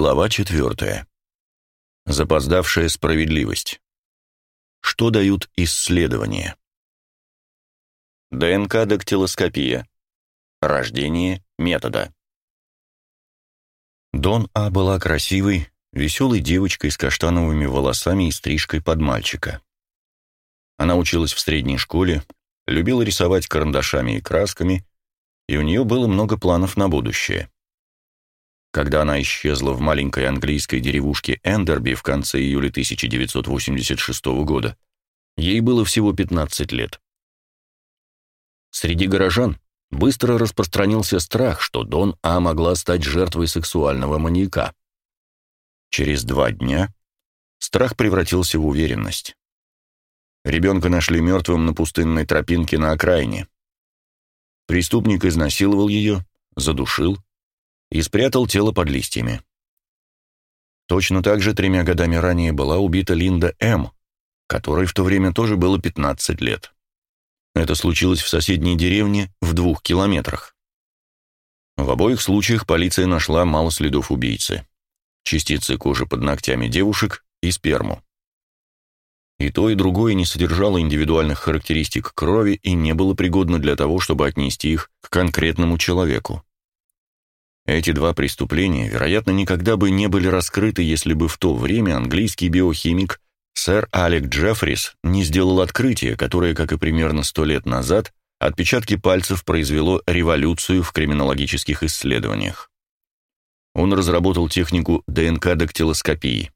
Глава четвертая. Запоздавшая справедливость. Что дают исследования? ДНК-дактилоскопия. Рождение метода. Дон А была красивой, веселой девочкой с каштановыми волосами и стрижкой под мальчика. Она училась в средней школе, любила рисовать карандашами и красками, и у нее было много планов на будущее. Когда она исчезла в маленькой английской деревушке Эндерби в конце июля 1986 года, ей было всего 15 лет. Среди горожан быстро распространился страх, что Дон А могла стать жертвой сексуального маньяка. Через два дня страх превратился в уверенность. Ребенка нашли мертвым на пустынной тропинке на окраине. Преступник изнасиловал ее, задушил и спрятал тело под листьями. Точно так же тремя годами ранее была убита Линда М., которой в то время тоже было 15 лет. Это случилось в соседней деревне в двух километрах. В обоих случаях полиция нашла мало следов убийцы. Частицы кожи под ногтями девушек и сперму. И то, и другое не содержало индивидуальных характеристик крови и не было пригодно для того, чтобы отнести их к конкретному человеку. Эти два преступления, вероятно, никогда бы не были раскрыты, если бы в то время английский биохимик сэр Алек Джеффрис не сделал открытие, которое, как и примерно сто лет назад, отпечатки пальцев произвело революцию в криминологических исследованиях. Он разработал технику ДНК-дактилоскопии.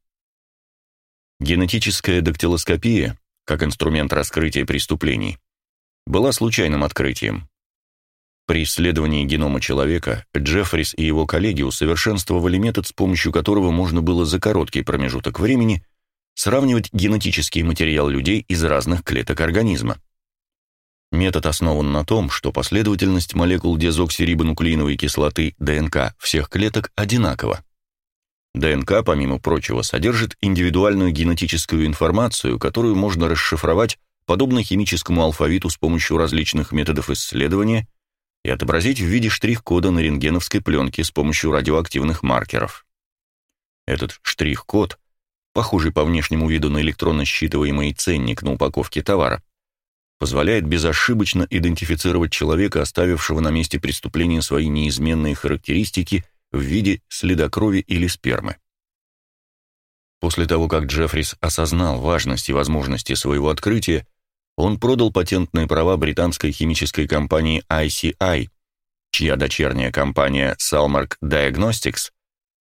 Генетическая дактилоскопия, как инструмент раскрытия преступлений, была случайным открытием. При исследовании генома человека Джеффрис и его коллеги усовершенствовали метод, с помощью которого можно было за короткий промежуток времени сравнивать генетический материал людей из разных клеток организма. Метод основан на том, что последовательность молекул дезоксирибонуклеиновой кислоты ДНК всех клеток одинакова. ДНК, помимо прочего, содержит индивидуальную генетическую информацию, которую можно расшифровать подобно химическому алфавиту с помощью различных методов исследования и отобразить в виде штрих-кода на рентгеновской пленке с помощью радиоактивных маркеров. Этот штрих-код, похожий по внешнему виду на электронно считываемый ценник на упаковке товара, позволяет безошибочно идентифицировать человека, оставившего на месте преступления свои неизменные характеристики в виде следа крови или спермы. После того, как Джеффрис осознал важность и возможности своего открытия, он продал патентные права британской химической компании ICI, чья дочерняя компания Salmark Diagnostics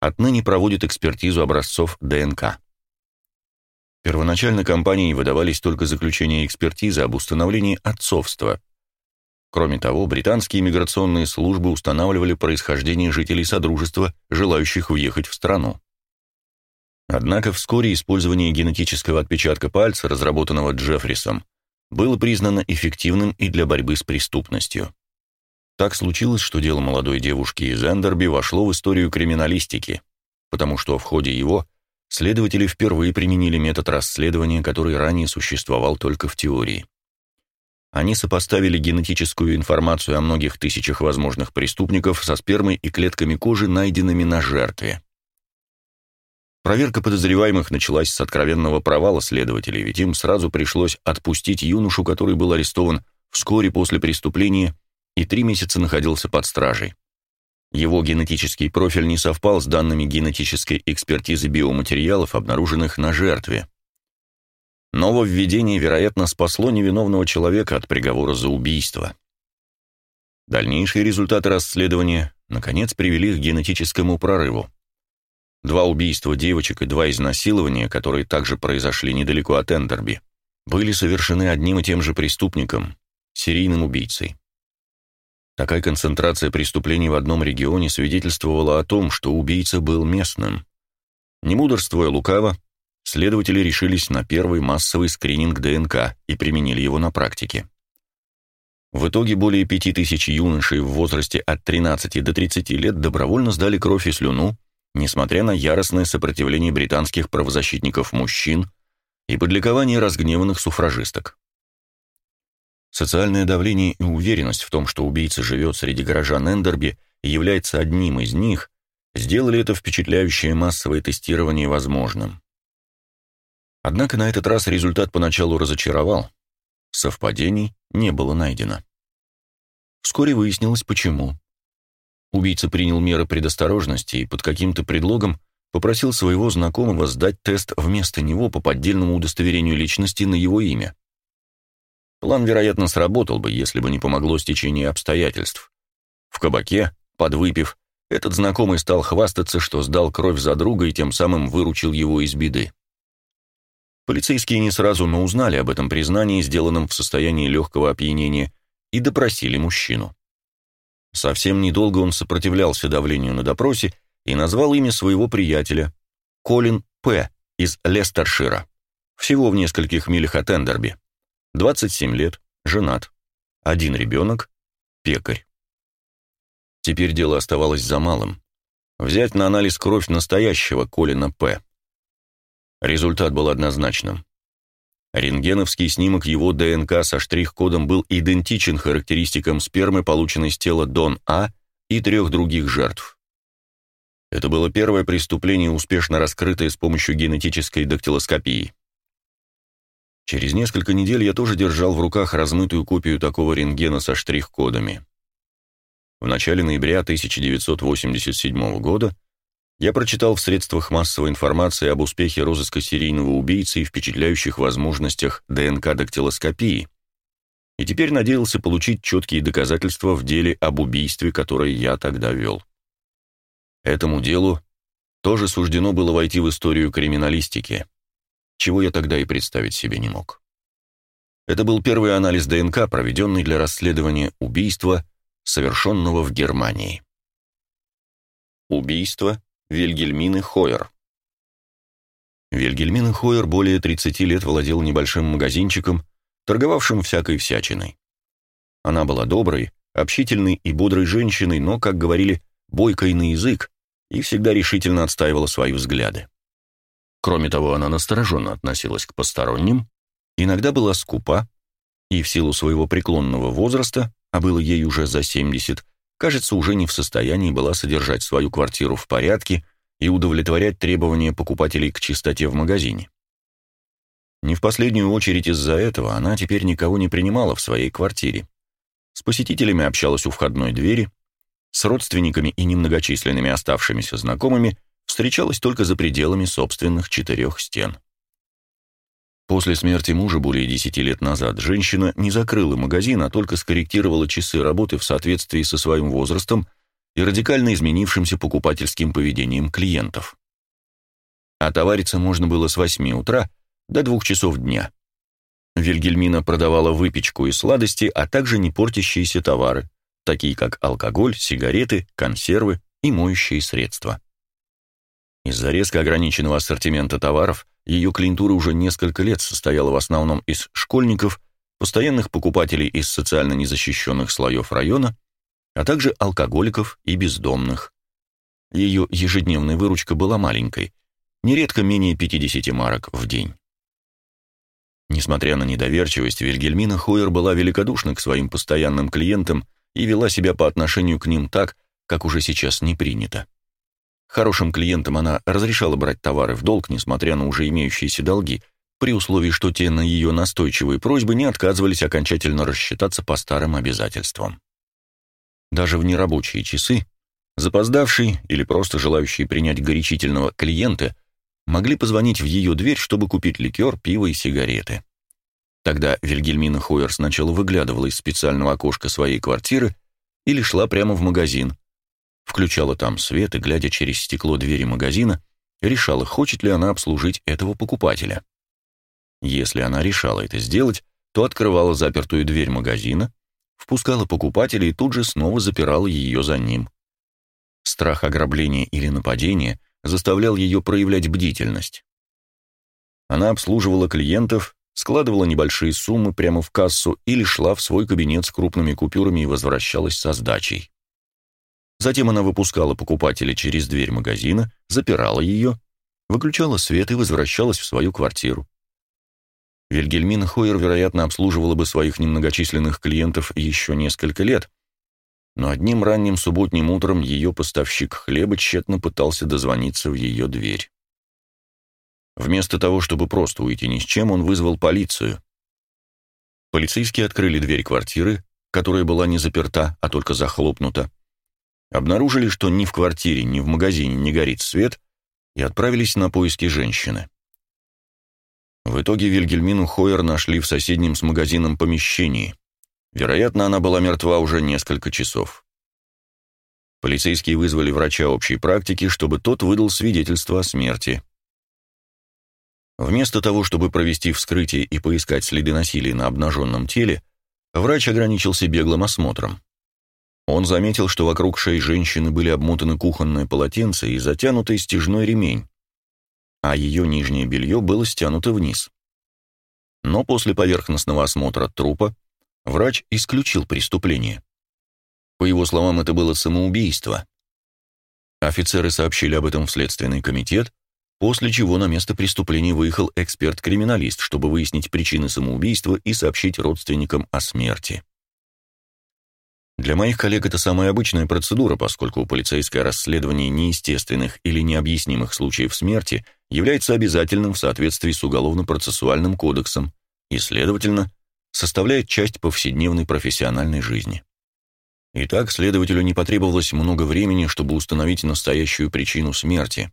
отныне проводит экспертизу образцов ДНК. Первоначально компании выдавались только заключения экспертизы об установлении отцовства. Кроме того, британские миграционные службы устанавливали происхождение жителей Содружества, желающих уехать в страну. Однако вскоре использование генетического отпечатка пальца, разработанного Джеффрисом, было признано эффективным и для борьбы с преступностью. Так случилось, что дело молодой девушки из Эндерби вошло в историю криминалистики, потому что в ходе его следователи впервые применили метод расследования, который ранее существовал только в теории. Они сопоставили генетическую информацию о многих тысячах возможных преступников со спермой и клетками кожи, найденными на жертве. Проверка подозреваемых началась с откровенного провала следователей, ведь им сразу пришлось отпустить юношу, который был арестован вскоре после преступления и три месяца находился под стражей. Его генетический профиль не совпал с данными генетической экспертизы биоматериалов, обнаруженных на жертве. Нововведение, вероятно, спасло невиновного человека от приговора за убийство. Дальнейшие результаты расследования, наконец, привели к генетическому прорыву. Два убийства девочек и два изнасилования, которые также произошли недалеко от Эндерби, были совершены одним и тем же преступником, серийным убийцей. Такая концентрация преступлений в одном регионе свидетельствовала о том, что убийца был местным. Не мудрствуя лукаво, следователи решились на первый массовый скрининг ДНК и применили его на практике. В итоге более 5000 юношей в возрасте от 13 до 30 лет добровольно сдали кровь и слюну несмотря на яростное сопротивление британских правозащитников-мужчин и подликование разгневанных суфражисток. Социальное давление и уверенность в том, что убийца живет среди горожан Эндерби является одним из них, сделали это впечатляющее массовое тестирование возможным. Однако на этот раз результат поначалу разочаровал. Совпадений не было найдено. Вскоре выяснилось, почему. Убийца принял меры предосторожности и под каким-то предлогом попросил своего знакомого сдать тест вместо него по поддельному удостоверению личности на его имя. План, вероятно, сработал бы, если бы не помогло стечение обстоятельств. В кабаке, подвыпив, этот знакомый стал хвастаться, что сдал кровь за друга и тем самым выручил его из беды. Полицейские не сразу, но узнали об этом признании, сделанном в состоянии легкого опьянения, и допросили мужчину. Совсем недолго он сопротивлялся давлению на допросе и назвал имя своего приятеля – Колин П. из Лестершира, всего в нескольких милях от Эндерби. 27 лет, женат, один ребенок, пекарь. Теперь дело оставалось за малым – взять на анализ кровь настоящего Колина П. Результат был однозначным. Рентгеновский снимок его ДНК со штрих-кодом был идентичен характеристикам спермы, полученной с тела Дон А и трех других жертв. Это было первое преступление, успешно раскрытое с помощью генетической дактилоскопии. Через несколько недель я тоже держал в руках размытую копию такого рентгена со штрих-кодами. В начале ноября 1987 года я прочитал в средствах массовой информации об успехе розыска серийного убийцы и впечатляющих возможностях ДНК-дактилоскопии, и теперь надеялся получить четкие доказательства в деле об убийстве, которое я тогда вел. Этому делу тоже суждено было войти в историю криминалистики, чего я тогда и представить себе не мог. Это был первый анализ ДНК, проведенный для расследования убийства, совершенного в Германии. Убийство Вильгельмины Хойер. Вильгельмина Хойер более 30 лет владел небольшим магазинчиком, торговавшим всякой всячиной. Она была доброй, общительной и бодрой женщиной, но, как говорили, бойкой на язык и всегда решительно отстаивала свои взгляды. Кроме того, она настороженно относилась к посторонним, иногда была скупа и в силу своего преклонного возраста, а было ей уже за 70, кажется, уже не в состоянии была содержать свою квартиру в порядке и удовлетворять требования покупателей к чистоте в магазине. Не в последнюю очередь из-за этого она теперь никого не принимала в своей квартире. С посетителями общалась у входной двери, с родственниками и немногочисленными оставшимися знакомыми встречалась только за пределами собственных четырех стен. После смерти мужа более десяти лет назад женщина не закрыла магазин, а только скорректировала часы работы в соответствии со своим возрастом и радикально изменившимся покупательским поведением клиентов. А товариться можно было с 8 утра до 2 часов дня. Вильгельмина продавала выпечку и сладости, а также не портящиеся товары, такие как алкоголь, сигареты, консервы и моющие средства. Из-за резко ограниченного ассортимента товаров ее клиентура уже несколько лет состояла в основном из школьников, постоянных покупателей из социально незащищенных слоев района, а также алкоголиков и бездомных. Ее ежедневная выручка была маленькой, нередко менее 50 марок в день. Несмотря на недоверчивость, Вильгельмина Хойер была великодушна к своим постоянным клиентам и вела себя по отношению к ним так, как уже сейчас не принято. Хорошим клиентам она разрешала брать товары в долг, несмотря на уже имеющиеся долги, при условии, что те на ее настойчивые просьбы не отказывались окончательно рассчитаться по старым обязательствам. Даже в нерабочие часы запоздавший или просто желающий принять горячительного клиента могли позвонить в ее дверь, чтобы купить ликер, пиво и сигареты. Тогда Вильгельмина Хойер сначала выглядывала из специального окошка своей квартиры или шла прямо в магазин, включала там свет и, глядя через стекло двери магазина, решала, хочет ли она обслужить этого покупателя. Если она решала это сделать, то открывала запертую дверь магазина, впускала покупателя и тут же снова запирала ее за ним. Страх ограбления или нападения заставлял ее проявлять бдительность. Она обслуживала клиентов, складывала небольшие суммы прямо в кассу или шла в свой кабинет с крупными купюрами и возвращалась со сдачей. Затем она выпускала покупателя через дверь магазина, запирала ее, выключала свет и возвращалась в свою квартиру. Вильгельмина Хойер, вероятно, обслуживала бы своих немногочисленных клиентов еще несколько лет, но одним ранним субботним утром ее поставщик хлеба тщетно пытался дозвониться в ее дверь. Вместо того, чтобы просто уйти ни с чем, он вызвал полицию. Полицейские открыли дверь квартиры, которая была не заперта, а только захлопнута, обнаружили, что ни в квартире, ни в магазине не горит свет, и отправились на поиски женщины. В итоге Вильгельмину Хойер нашли в соседнем с магазином помещении. Вероятно, она была мертва уже несколько часов. Полицейские вызвали врача общей практики, чтобы тот выдал свидетельство о смерти. Вместо того, чтобы провести вскрытие и поискать следы насилия на обнаженном теле, врач ограничился беглым осмотром. Он заметил, что вокруг шеи женщины были обмотаны кухонное полотенце и затянутый стяжной ремень, а ее нижнее белье было стянуто вниз. Но после поверхностного осмотра трупа врач исключил преступление. По его словам, это было самоубийство. Офицеры сообщили об этом в Следственный комитет, после чего на место преступления выехал эксперт-криминалист, чтобы выяснить причины самоубийства и сообщить родственникам о смерти. Для моих коллег это самая обычная процедура, поскольку полицейское расследование неестественных или необъяснимых случаев смерти является обязательным в соответствии с Уголовно-процессуальным кодексом и, следовательно, составляет часть повседневной профессиональной жизни. Итак, следователю не потребовалось много времени, чтобы установить настоящую причину смерти.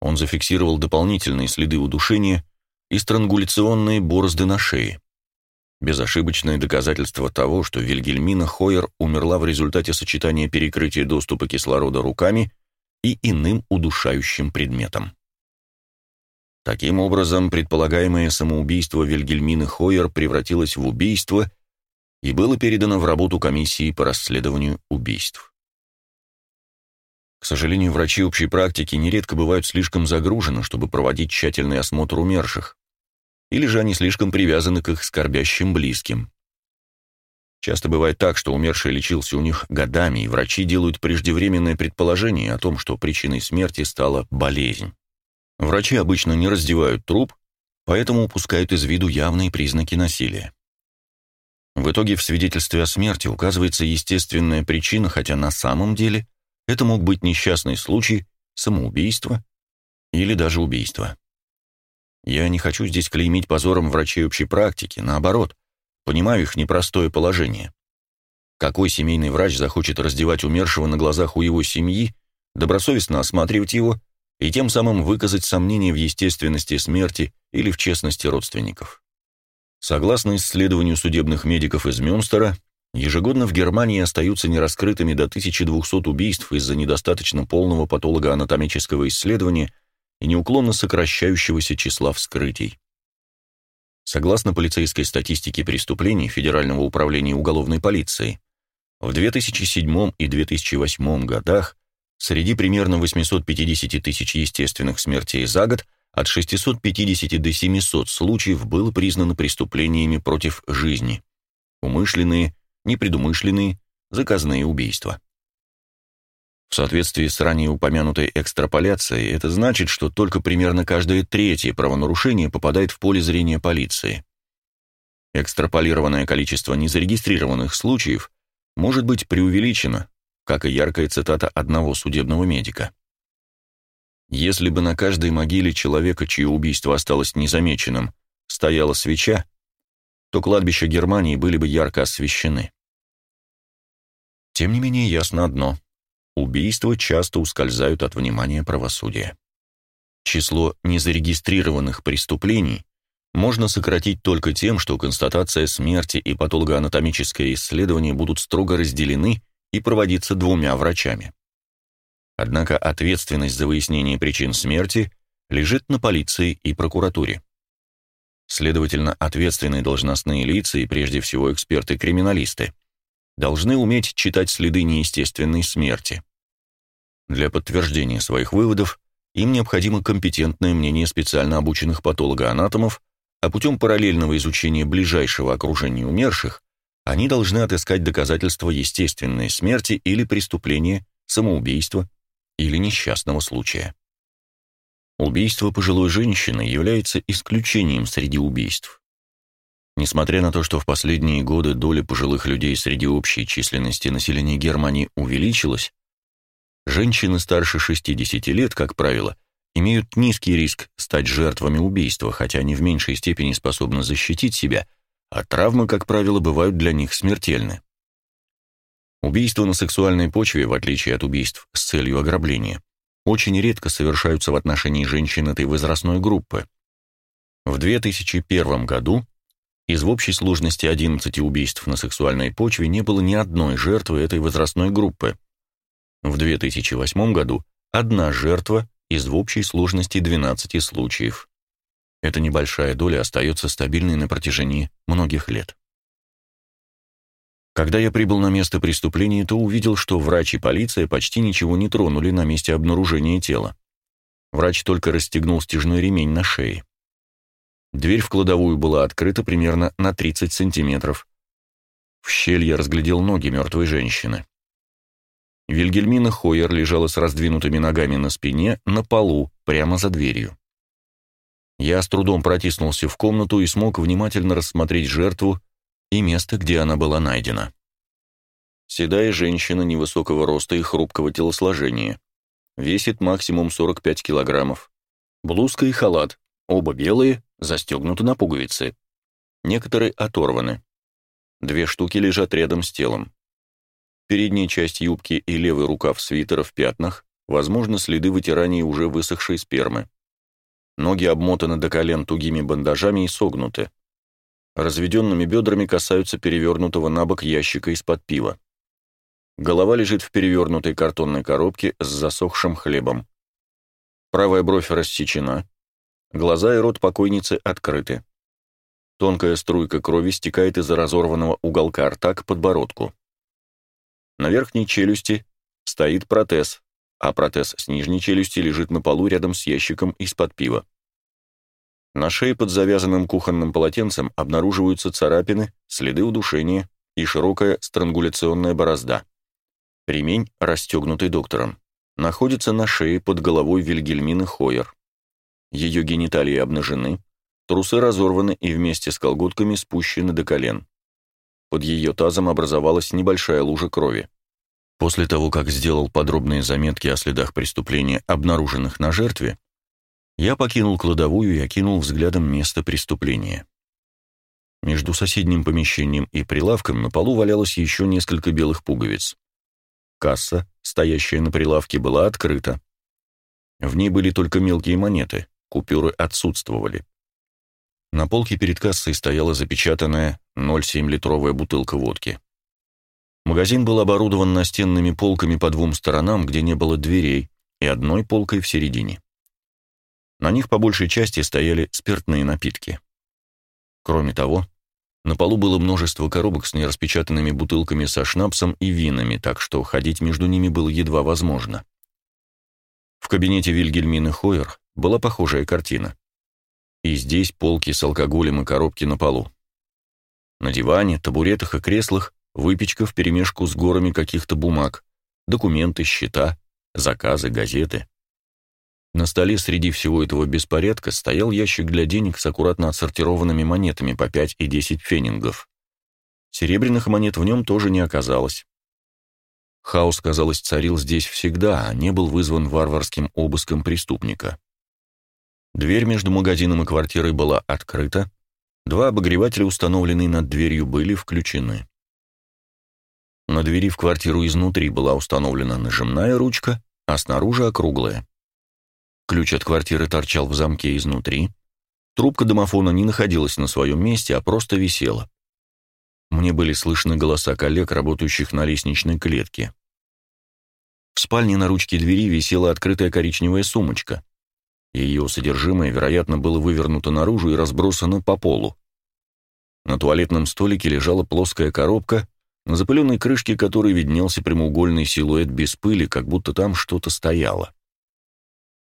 Он зафиксировал дополнительные следы удушения и странгуляционные борозды на шее. Безошибочное доказательство того, что Вильгельмина Хойер умерла в результате сочетания перекрытия доступа кислорода руками и иным удушающим предметом. Таким образом, предполагаемое самоубийство Вильгельмины Хойер превратилось в убийство и было передано в работу комиссии по расследованию убийств. К сожалению, врачи общей практики нередко бывают слишком загружены, чтобы проводить тщательный осмотр умерших, или же они слишком привязаны к их скорбящим близким. Часто бывает так, что умерший лечился у них годами, и врачи делают преждевременное предположение о том, что причиной смерти стала болезнь. Врачи обычно не раздевают труп, поэтому упускают из виду явные признаки насилия. В итоге в свидетельстве о смерти указывается естественная причина, хотя на самом деле это мог быть несчастный случай, самоубийство или даже убийство. Я не хочу здесь клеймить позором врачей общей практики, наоборот, понимаю их непростое положение. Какой семейный врач захочет раздевать умершего на глазах у его семьи, добросовестно осматривать его и тем самым выказать сомнения в естественности смерти или в честности родственников? Согласно исследованию судебных медиков из Мюнстера, ежегодно в Германии остаются нераскрытыми до 1200 убийств из-за недостаточно полного патологоанатомического исследования и неуклонно сокращающегося числа вскрытий. Согласно полицейской статистике преступлений Федерального управления уголовной полиции, в 2007 и 2008 годах среди примерно 850 тысяч естественных смертей за год от 650 до 700 случаев было признано преступлениями против жизни, умышленные, непредумышленные, заказные убийства. В соответствии с ранее упомянутой экстраполяцией, это значит, что только примерно каждое третье правонарушение попадает в поле зрения полиции. Экстраполированное количество незарегистрированных случаев может быть преувеличено, как и яркая цитата одного судебного медика. Если бы на каждой могиле человека, чье убийство осталось незамеченным, стояла свеча, то кладбища Германии были бы ярко освещены. Тем не менее ясно одно. Убийства часто ускользают от внимания правосудия. Число незарегистрированных преступлений можно сократить только тем, что констатация смерти и патологоанатомическое исследование будут строго разделены и проводиться двумя врачами. Однако ответственность за выяснение причин смерти лежит на полиции и прокуратуре. Следовательно, ответственные должностные лица и прежде всего эксперты-криминалисты должны уметь читать следы неестественной смерти. Для подтверждения своих выводов им необходимо компетентное мнение специально обученных патологоанатомов, а путем параллельного изучения ближайшего окружения умерших они должны отыскать доказательства естественной смерти или преступления, самоубийства или несчастного случая. Убийство пожилой женщины является исключением среди убийств. Несмотря на то, что в последние годы доля пожилых людей среди общей численности населения Германии увеличилась, женщины старше 60 лет, как правило, имеют низкий риск стать жертвами убийства, хотя они в меньшей степени способны защитить себя, а травмы, как правило, бывают для них смертельны. Убийства на сексуальной почве, в отличие от убийств с целью ограбления, очень редко совершаются в отношении женщин этой возрастной группы. В 2001 году из общей сложности 11 убийств на сексуальной почве не было ни одной жертвы этой возрастной группы. В 2008 году одна жертва из общей сложности 12 случаев. Эта небольшая доля остается стабильной на протяжении многих лет. Когда я прибыл на место преступления, то увидел, что врач и полиция почти ничего не тронули на месте обнаружения тела. Врач только расстегнул стяжной ремень на шее. Дверь в кладовую была открыта примерно на 30 сантиметров. В щель я разглядел ноги мертвой женщины. Вильгельмина Хойер лежала с раздвинутыми ногами на спине на полу, прямо за дверью. Я с трудом протиснулся в комнату и смог внимательно рассмотреть жертву и место, где она была найдена. Седая женщина невысокого роста и хрупкого телосложения. Весит максимум 45 килограммов. Блузка и халат, оба белые, застегнуты на пуговицы. Некоторые оторваны. Две штуки лежат рядом с телом. Передняя часть юбки и левый рукав свитера в пятнах, возможно, следы вытирания уже высохшей спермы. Ноги обмотаны до колен тугими бандажами и согнуты. Разведенными бедрами касаются перевернутого на бок ящика из-под пива. Голова лежит в перевернутой картонной коробке с засохшим хлебом. Правая бровь рассечена, Глаза и рот покойницы открыты. Тонкая струйка крови стекает из разорванного уголка рта к подбородку. На верхней челюсти стоит протез, а протез с нижней челюсти лежит на полу рядом с ящиком из-под пива. На шее под завязанным кухонным полотенцем обнаруживаются царапины, следы удушения и широкая странгуляционная борозда. Ремень, расстегнутый доктором, находится на шее под головой Вильгельмины Хойер. Ее гениталии обнажены, трусы разорваны и вместе с колготками спущены до колен. Под ее тазом образовалась небольшая лужа крови. После того, как сделал подробные заметки о следах преступления, обнаруженных на жертве, я покинул кладовую и окинул взглядом место преступления. Между соседним помещением и прилавком на полу валялось еще несколько белых пуговиц. Касса, стоящая на прилавке, была открыта. В ней были только мелкие монеты. Купюры отсутствовали. На полке перед кассой стояла запечатанная 0,7-литровая бутылка водки. Магазин был оборудован настенными полками по двум сторонам, где не было дверей, и одной полкой в середине. На них по большей части стояли спиртные напитки. Кроме того, на полу было множество коробок с нераспечатанными бутылками со шнапсом и винами, так что ходить между ними было едва возможно. В кабинете Вильгельмины Хойер была похожая картина. И здесь полки с алкоголем и коробки на полу. На диване, табуретах и креслах выпечка вперемешку с горами каких-то бумаг, документы, счета, заказы, газеты. На столе среди всего этого беспорядка стоял ящик для денег с аккуратно отсортированными монетами по 5 и 10 фенингов. Серебряных монет в нем тоже не оказалось. Хаос, казалось, царил здесь всегда, а не был вызван варварским обыском преступника. Дверь между магазином и квартирой была открыта, два обогревателя, установленные над дверью, были включены. На двери в квартиру изнутри была установлена нажимная ручка, а снаружи округлая. Ключ от квартиры торчал в замке изнутри. Трубка домофона не находилась на своем месте, а просто висела. Мне были слышны голоса коллег, работающих на лестничной клетке. В спальне на ручке двери висела открытая коричневая сумочка. Ее содержимое, вероятно, было вывернуто наружу и разбросано по полу. На туалетном столике лежала плоская коробка, на запыленной крышке которой виднелся прямоугольный силуэт без пыли, как будто там что-то стояло.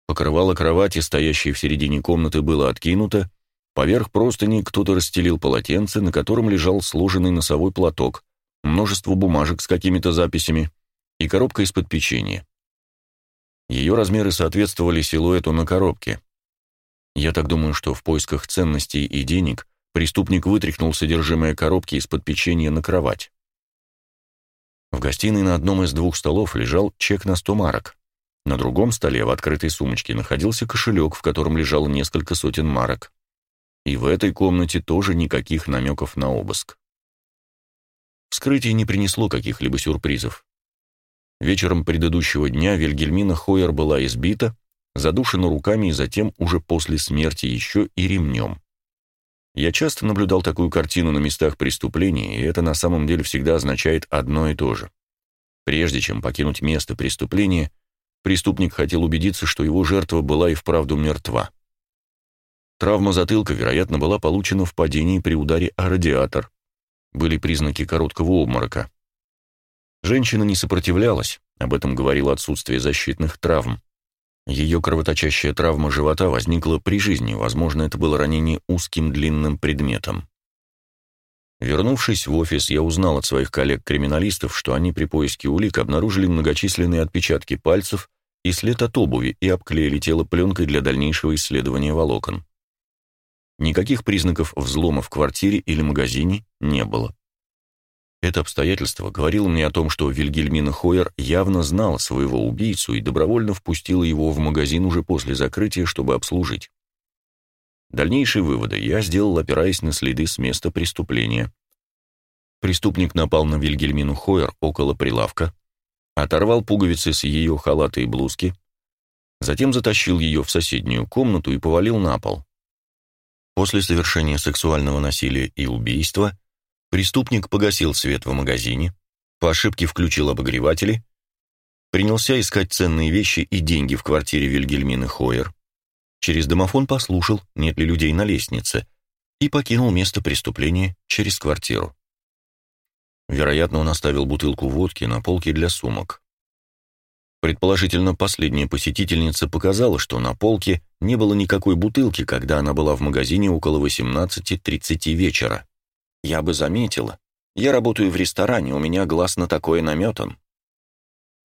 Покрывало кровати, стоящей в середине комнаты, было откинуто, поверх простыни кто-то расстелил полотенце, на котором лежал сложенный носовой платок, множество бумажек с какими-то записями и коробка из-под печенья. Ее размеры соответствовали силуэту на коробке. Я так думаю, что в поисках ценностей и денег Преступник вытряхнул содержимое коробки из-под печенья на кровать. В гостиной на одном из двух столов лежал чек на сто марок. На другом столе в открытой сумочке находился кошелек, в котором лежало несколько сотен марок. И в этой комнате тоже никаких намеков на обыск. Вскрытие не принесло каких-либо сюрпризов. Вечером предыдущего дня Вильгельмина Хойер была избита, задушена руками и затем, уже после смерти, еще и ремнем. Я часто наблюдал такую картину на местах преступления, и это на самом деле всегда означает одно и то же. Прежде чем покинуть место преступления, преступник хотел убедиться, что его жертва была и вправду мертва. Травма затылка, вероятно, была получена в падении при ударе о радиатор. Были признаки короткого обморока. Женщина не сопротивлялась, об этом говорило отсутствие защитных травм. Ее кровоточащая травма живота возникла при жизни, возможно, это было ранение узким длинным предметом. Вернувшись в офис, я узнал от своих коллег-криминалистов, что они при поиске улик обнаружили многочисленные отпечатки пальцев и след от обуви и обклеили тело пленкой для дальнейшего исследования волокон. Никаких признаков взлома в квартире или магазине не было. Это обстоятельство говорило мне о том, что Вильгельмина Хойер явно знала своего убийцу и добровольно впустила его в магазин уже после закрытия, чтобы обслужить. Дальнейшие выводы я сделал, опираясь на следы с места преступления. Преступник напал на Вильгельмину Хойер около прилавка, оторвал пуговицы с ее халата и блузки, затем затащил ее в соседнюю комнату и повалил на пол. После совершения сексуального насилия и убийства Преступник погасил свет в магазине, по ошибке включил обогреватели, принялся искать ценные вещи и деньги в квартире Вильгельмины Хойер, через домофон послушал, нет ли людей на лестнице, и покинул место преступления через квартиру. Вероятно, он оставил бутылку водки на полке для сумок. Предположительно, последняя посетительница показала, что на полке не было никакой бутылки, когда она была в магазине около 18.30 вечера. Я бы заметила. Я работаю в ресторане, у меня глаз на такое наметан.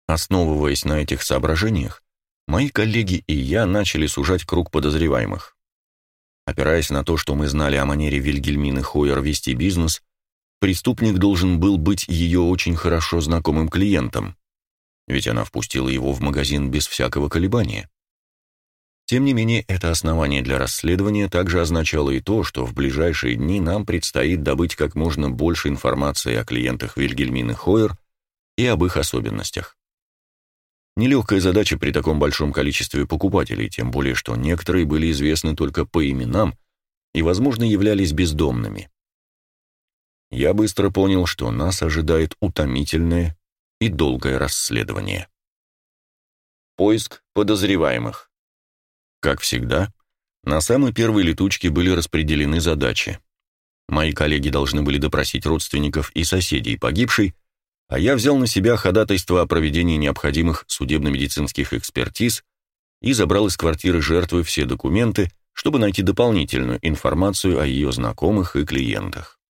Основываясь на этих соображениях, мои коллеги и я начали сужать круг подозреваемых. Опираясь на то, что мы знали о манере Вильгельмины Хойер вести бизнес, преступник должен был быть ее очень хорошо знакомым клиентом, ведь она впустила его в магазин без всякого колебания. Тем не менее, это основание для расследования также означало и то, что в ближайшие дни нам предстоит добыть как можно больше информации о клиентах Вильгельмины Хойер и об их особенностях. Нелегкая задача при таком большом количестве покупателей, тем более что некоторые были известны только по именам и, возможно, являлись бездомными. Я быстро понял, что нас ожидает утомительное и долгое расследование. Поиск подозреваемых. Как всегда, на самой первой летучке были распределены задачи. Мои коллеги должны были допросить родственников и соседей погибшей, а я взял на себя ходатайство о проведении необходимых судебно-медицинских экспертиз и забрал из квартиры жертвы все документы, чтобы найти дополнительную информацию о ее знакомых и клиентах.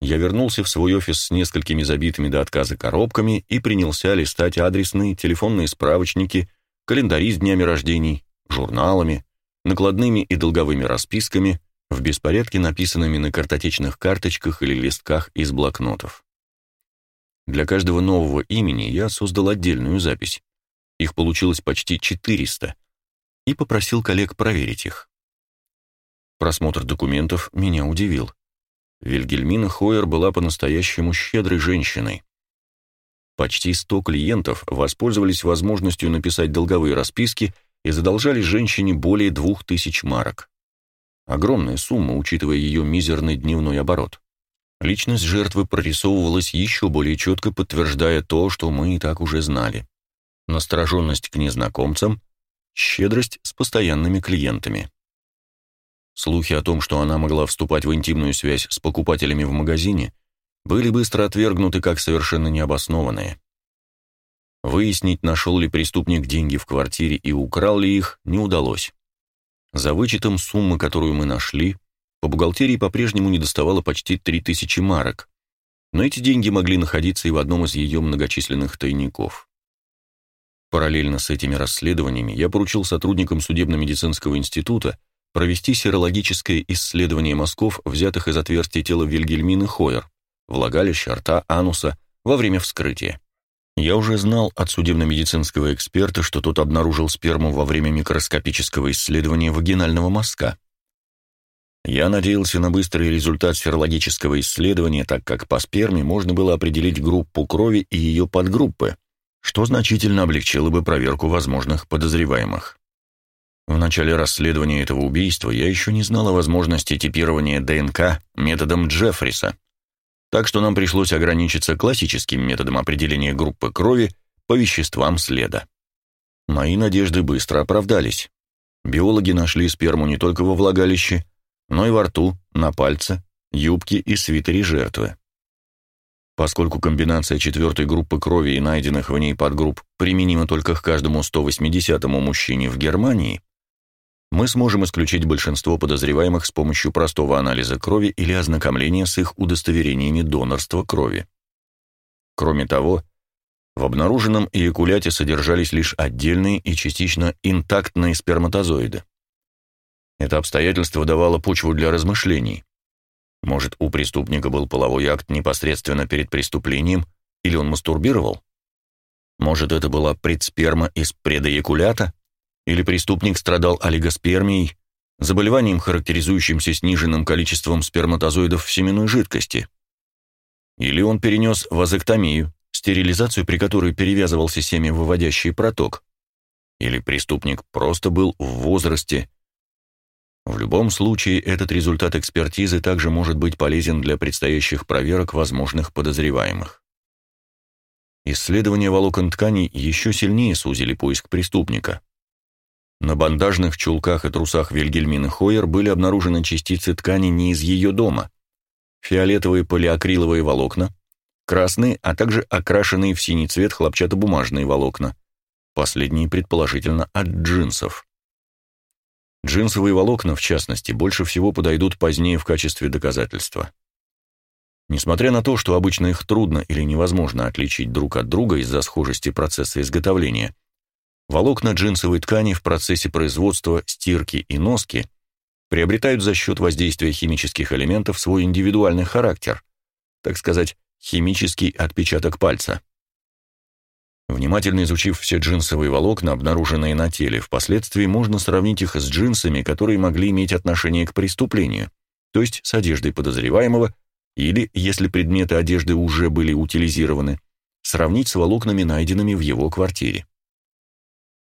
Я вернулся в свой офис с несколькими забитыми до отказа коробками и принялся листать адресные, телефонные справочники, календари с днями рождений, журналами, накладными и долговыми расписками, в беспорядке написанными на картотечных карточках или листках из блокнотов. Для каждого нового имени я создал отдельную запись. Их получилось почти 400, и попросил коллег проверить их. Просмотр документов меня удивил. Вильгельмина Хойер была по-настоящему щедрой женщиной. Почти 100 клиентов воспользовались возможностью написать долговые расписки и задолжали женщине более двух тысяч марок. Огромная сумма, учитывая ее мизерный дневной оборот. Личность жертвы прорисовывалась еще более четко, подтверждая то, что мы и так уже знали. Настороженность к незнакомцам, щедрость с постоянными клиентами. Слухи о том, что она могла вступать в интимную связь с покупателями в магазине, были быстро отвергнуты как совершенно необоснованные. Выяснить, нашел ли преступник деньги в квартире и украл ли их, не удалось. За вычетом суммы, которую мы нашли, по бухгалтерии по-прежнему недоставало почти 3000 марок, но эти деньги могли находиться и в одном из ее многочисленных тайников. Параллельно с этими расследованиями я поручил сотрудникам судебно-медицинского института провести серологическое исследование мазков, взятых из отверстий тела Вильгельмины Хойер, влагалища, рта, ануса, во время вскрытия. Я уже знал от судебно-медицинского эксперта, что тот обнаружил сперму во время микроскопического исследования вагинального мазка. Я надеялся на быстрый результат серологического исследования, так как по сперме можно было определить группу крови и ее подгруппы, что значительно облегчило бы проверку возможных подозреваемых. В начале расследования этого убийства я еще не знал о возможности типирования ДНК методом Джеффриса, так что нам пришлось ограничиться классическим методом определения группы крови по веществам следа. Мои надежды быстро оправдались. Биологи нашли сперму не только во влагалище, но и во рту, на пальце, юбке и свитере жертвы. Поскольку комбинация четвертой группы крови и найденных в ней подгрупп применима только к каждому 180-му мужчине в Германии, мы сможем исключить большинство подозреваемых с помощью простого анализа крови или ознакомления с их удостоверениями донорства крови. Кроме того, в обнаруженном эякуляте содержались лишь отдельные и частично интактные сперматозоиды. Это обстоятельство давало почву для размышлений. Может, у преступника был половой акт непосредственно перед преступлением, или он мастурбировал? Может, это была предсперма из предоякулята? Или преступник страдал олигоспермией, заболеванием, характеризующимся сниженным количеством сперматозоидов в семенной жидкости? Или он перенес вазоктомию, стерилизацию, при которой перевязывался семявыводящий проток? Или преступник просто был в возрасте, в любом случае, этот результат экспертизы также может быть полезен для предстоящих проверок возможных подозреваемых. Исследования волокон тканей еще сильнее сузили поиск преступника. На бандажных чулках и трусах Вильгельмины Хойер были обнаружены частицы ткани не из ее дома. Фиолетовые полиакриловые волокна, красные, а также окрашенные в синий цвет хлопчатобумажные волокна. Последние, предположительно, от джинсов. Джинсовые волокна, в частности, больше всего подойдут позднее в качестве доказательства. Несмотря на то, что обычно их трудно или невозможно отличить друг от друга из-за схожести процесса изготовления, волокна джинсовой ткани в процессе производства, стирки и носки приобретают за счет воздействия химических элементов свой индивидуальный характер, так сказать, химический отпечаток пальца. Внимательно изучив все джинсовые волокна, обнаруженные на теле, впоследствии можно сравнить их с джинсами, которые могли иметь отношение к преступлению, то есть с одеждой подозреваемого, или, если предметы одежды уже были утилизированы, сравнить с волокнами, найденными в его квартире.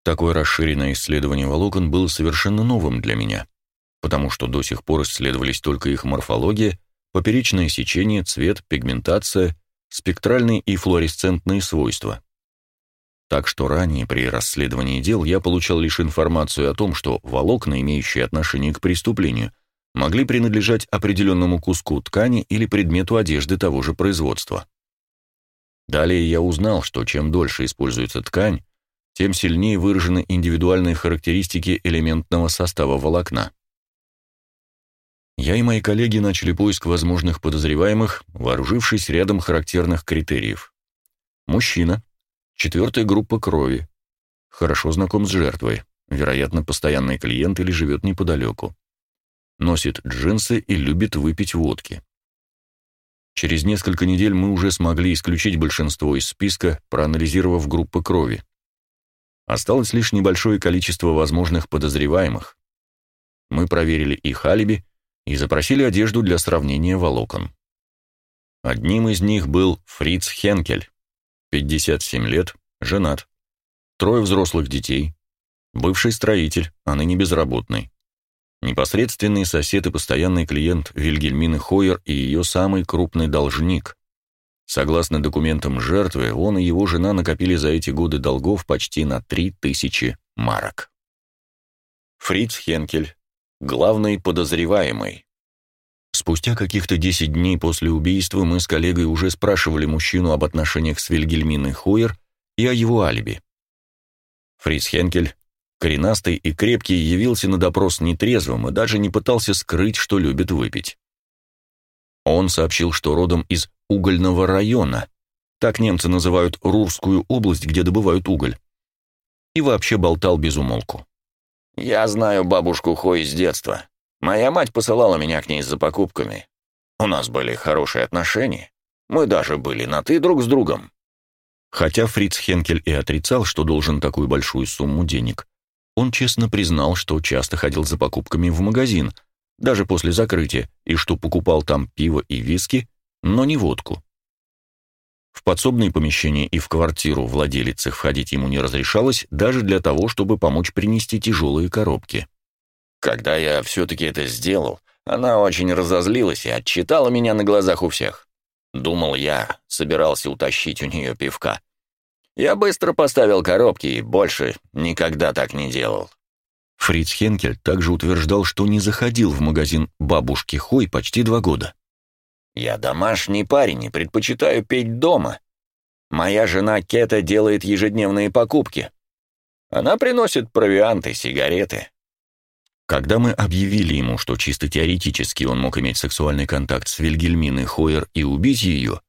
Такое расширенное исследование волокон было совершенно новым для меня, потому что до сих пор исследовались только их морфология, поперечное сечение, цвет, пигментация, спектральные и флуоресцентные свойства. Так что ранее при расследовании дел я получал лишь информацию о том, что волокна, имеющие отношение к преступлению, могли принадлежать определенному куску ткани или предмету одежды того же производства. Далее я узнал, что чем дольше используется ткань, тем сильнее выражены индивидуальные характеристики элементного состава волокна. Я и мои коллеги начали поиск возможных подозреваемых, вооружившись рядом характерных критериев. Мужчина, Четвертая группа крови. Хорошо знаком с жертвой. Вероятно, постоянный клиент или живет неподалеку. Носит джинсы и любит выпить водки. Через несколько недель мы уже смогли исключить большинство из списка, проанализировав группы крови. Осталось лишь небольшое количество возможных подозреваемых. Мы проверили их алиби и запросили одежду для сравнения волокон. Одним из них был Фриц Хенкель, 57 лет, женат, трое взрослых детей, бывший строитель, а ныне безработный. Непосредственный сосед и постоянный клиент Вильгельмины Хойер и ее самый крупный должник. Согласно документам жертвы, он и его жена накопили за эти годы долгов почти на 3000 марок. Фриц Хенкель, главный подозреваемый. Спустя каких-то 10 дней после убийства мы с коллегой уже спрашивали мужчину об отношениях с Вильгельминой Хойер и о его алиби. Фриц Хенкель, коренастый и крепкий, явился на допрос нетрезвым и даже не пытался скрыть, что любит выпить. Он сообщил, что родом из угольного района, так немцы называют Рурскую область, где добывают уголь, и вообще болтал без умолку. Я знаю бабушку Хой с детства. Моя мать посылала меня к ней за покупками. У нас были хорошие отношения. Мы даже были на «ты» друг с другом. Хотя Фриц Хенкель и отрицал, что должен такую большую сумму денег, он честно признал, что часто ходил за покупками в магазин, даже после закрытия, и что покупал там пиво и виски, но не водку. В подсобные помещения и в квартиру владелицы входить ему не разрешалось даже для того, чтобы помочь принести тяжелые коробки. Когда я все-таки это сделал, она очень разозлилась и отчитала меня на глазах у всех. Думал я, собирался утащить у нее пивка. Я быстро поставил коробки и больше никогда так не делал. Фриц Хенкель также утверждал, что не заходил в магазин бабушки Хой почти два года. «Я домашний парень и предпочитаю петь дома. Моя жена Кета делает ежедневные покупки. Она приносит провианты, сигареты. Когда мы объявили ему, что чисто теоретически он мог иметь сексуальный контакт с Вильгельминой Хойер и убить ее,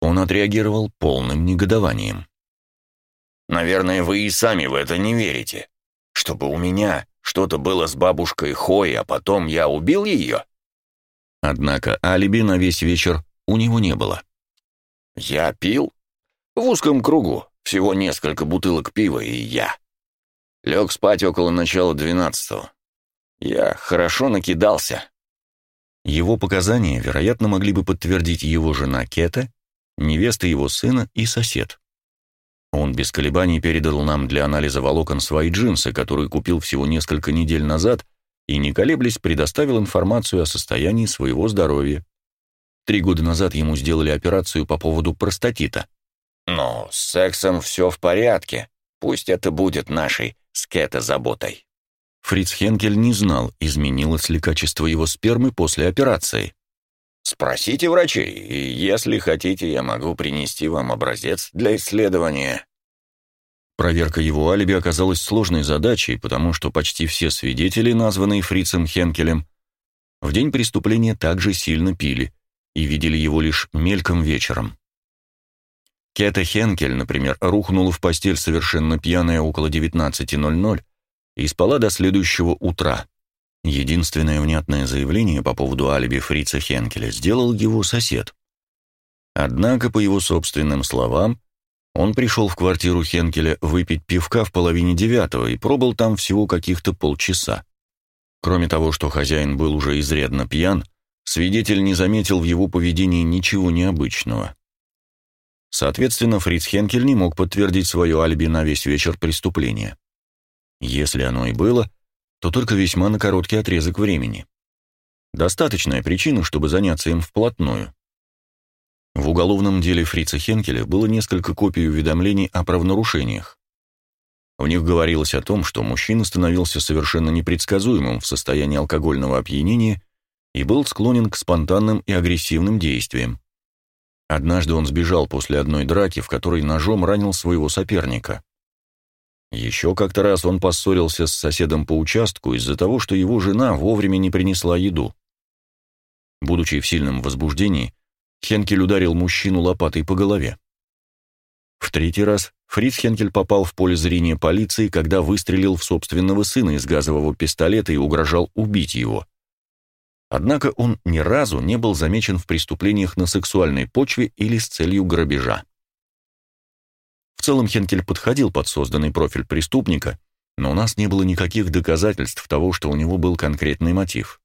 он отреагировал полным негодованием. «Наверное, вы и сами в это не верите. Чтобы у меня что-то было с бабушкой Хой, а потом я убил ее?» Однако алиби на весь вечер у него не было. «Я пил? В узком кругу, всего несколько бутылок пива, и я. Лег спать около начала двенадцатого. Я хорошо накидался. Его показания, вероятно, могли бы подтвердить его жена Кета, невеста его сына и сосед. Он без колебаний передал нам для анализа волокон свои джинсы, которые купил всего несколько недель назад, и, не колеблясь, предоставил информацию о состоянии своего здоровья. Три года назад ему сделали операцию по поводу простатита. Но с сексом все в порядке. Пусть это будет нашей с Кета заботой. Фриц Хенкель не знал, изменилось ли качество его спермы после операции. «Спросите врачей, и если хотите, я могу принести вам образец для исследования». Проверка его алиби оказалась сложной задачей, потому что почти все свидетели, названные Фрицем Хенкелем, в день преступления также сильно пили и видели его лишь мельком вечером. Кета Хенкель, например, рухнула в постель совершенно пьяная около 19.00 и спала до следующего утра. Единственное внятное заявление по поводу алиби Фрица Хенкеля сделал его сосед. Однако, по его собственным словам, он пришел в квартиру Хенкеля выпить пивка в половине девятого и пробыл там всего каких-то полчаса. Кроме того, что хозяин был уже изрядно пьян, свидетель не заметил в его поведении ничего необычного. Соответственно, Фриц Хенкель не мог подтвердить свое алиби на весь вечер преступления. Если оно и было, то только весьма на короткий отрезок времени. Достаточная причина, чтобы заняться им вплотную. В уголовном деле Фрица Хенкеля было несколько копий уведомлений о правонарушениях. В них говорилось о том, что мужчина становился совершенно непредсказуемым в состоянии алкогольного опьянения и был склонен к спонтанным и агрессивным действиям. Однажды он сбежал после одной драки, в которой ножом ранил своего соперника. Еще как-то раз он поссорился с соседом по участку из-за того, что его жена вовремя не принесла еду. Будучи в сильном возбуждении, Хенкель ударил мужчину лопатой по голове. В третий раз Фриц Хенкель попал в поле зрения полиции, когда выстрелил в собственного сына из газового пистолета и угрожал убить его. Однако он ни разу не был замечен в преступлениях на сексуальной почве или с целью грабежа. В целом Хенкель подходил под созданный профиль преступника, но у нас не было никаких доказательств того, что у него был конкретный мотив.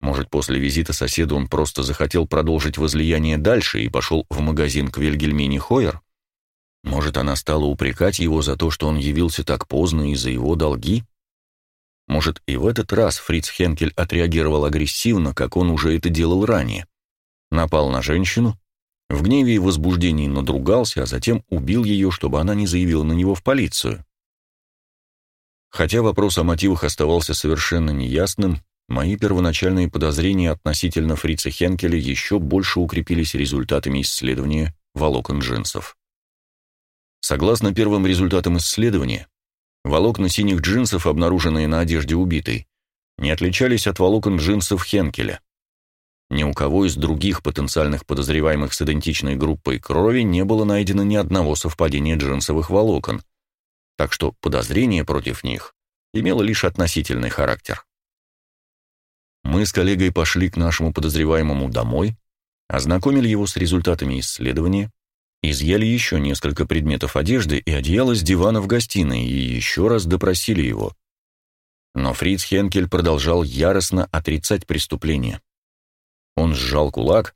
Может, после визита соседа он просто захотел продолжить возлияние дальше и пошел в магазин к Вильгельмине Хойер? Может, она стала упрекать его за то, что он явился так поздно из-за его долги? Может, и в этот раз Фриц Хенкель отреагировал агрессивно, как он уже это делал ранее. Напал на женщину, в гневе и возбуждении надругался, а затем убил ее, чтобы она не заявила на него в полицию. Хотя вопрос о мотивах оставался совершенно неясным, мои первоначальные подозрения относительно Фрица Хенкеля еще больше укрепились результатами исследования волокон джинсов. Согласно первым результатам исследования, волокна синих джинсов, обнаруженные на одежде убитой, не отличались от волокон джинсов Хенкеля. Ни у кого из других потенциальных подозреваемых с идентичной группой крови не было найдено ни одного совпадения джинсовых волокон, так что подозрения против них имела лишь относительный характер. Мы с коллегой пошли к нашему подозреваемому домой, ознакомили его с результатами исследования, изъяли еще несколько предметов одежды и одеяло с дивана в гостиной и еще раз допросили его. Но Фриц Хенкель продолжал яростно отрицать преступление. Он сжал кулак,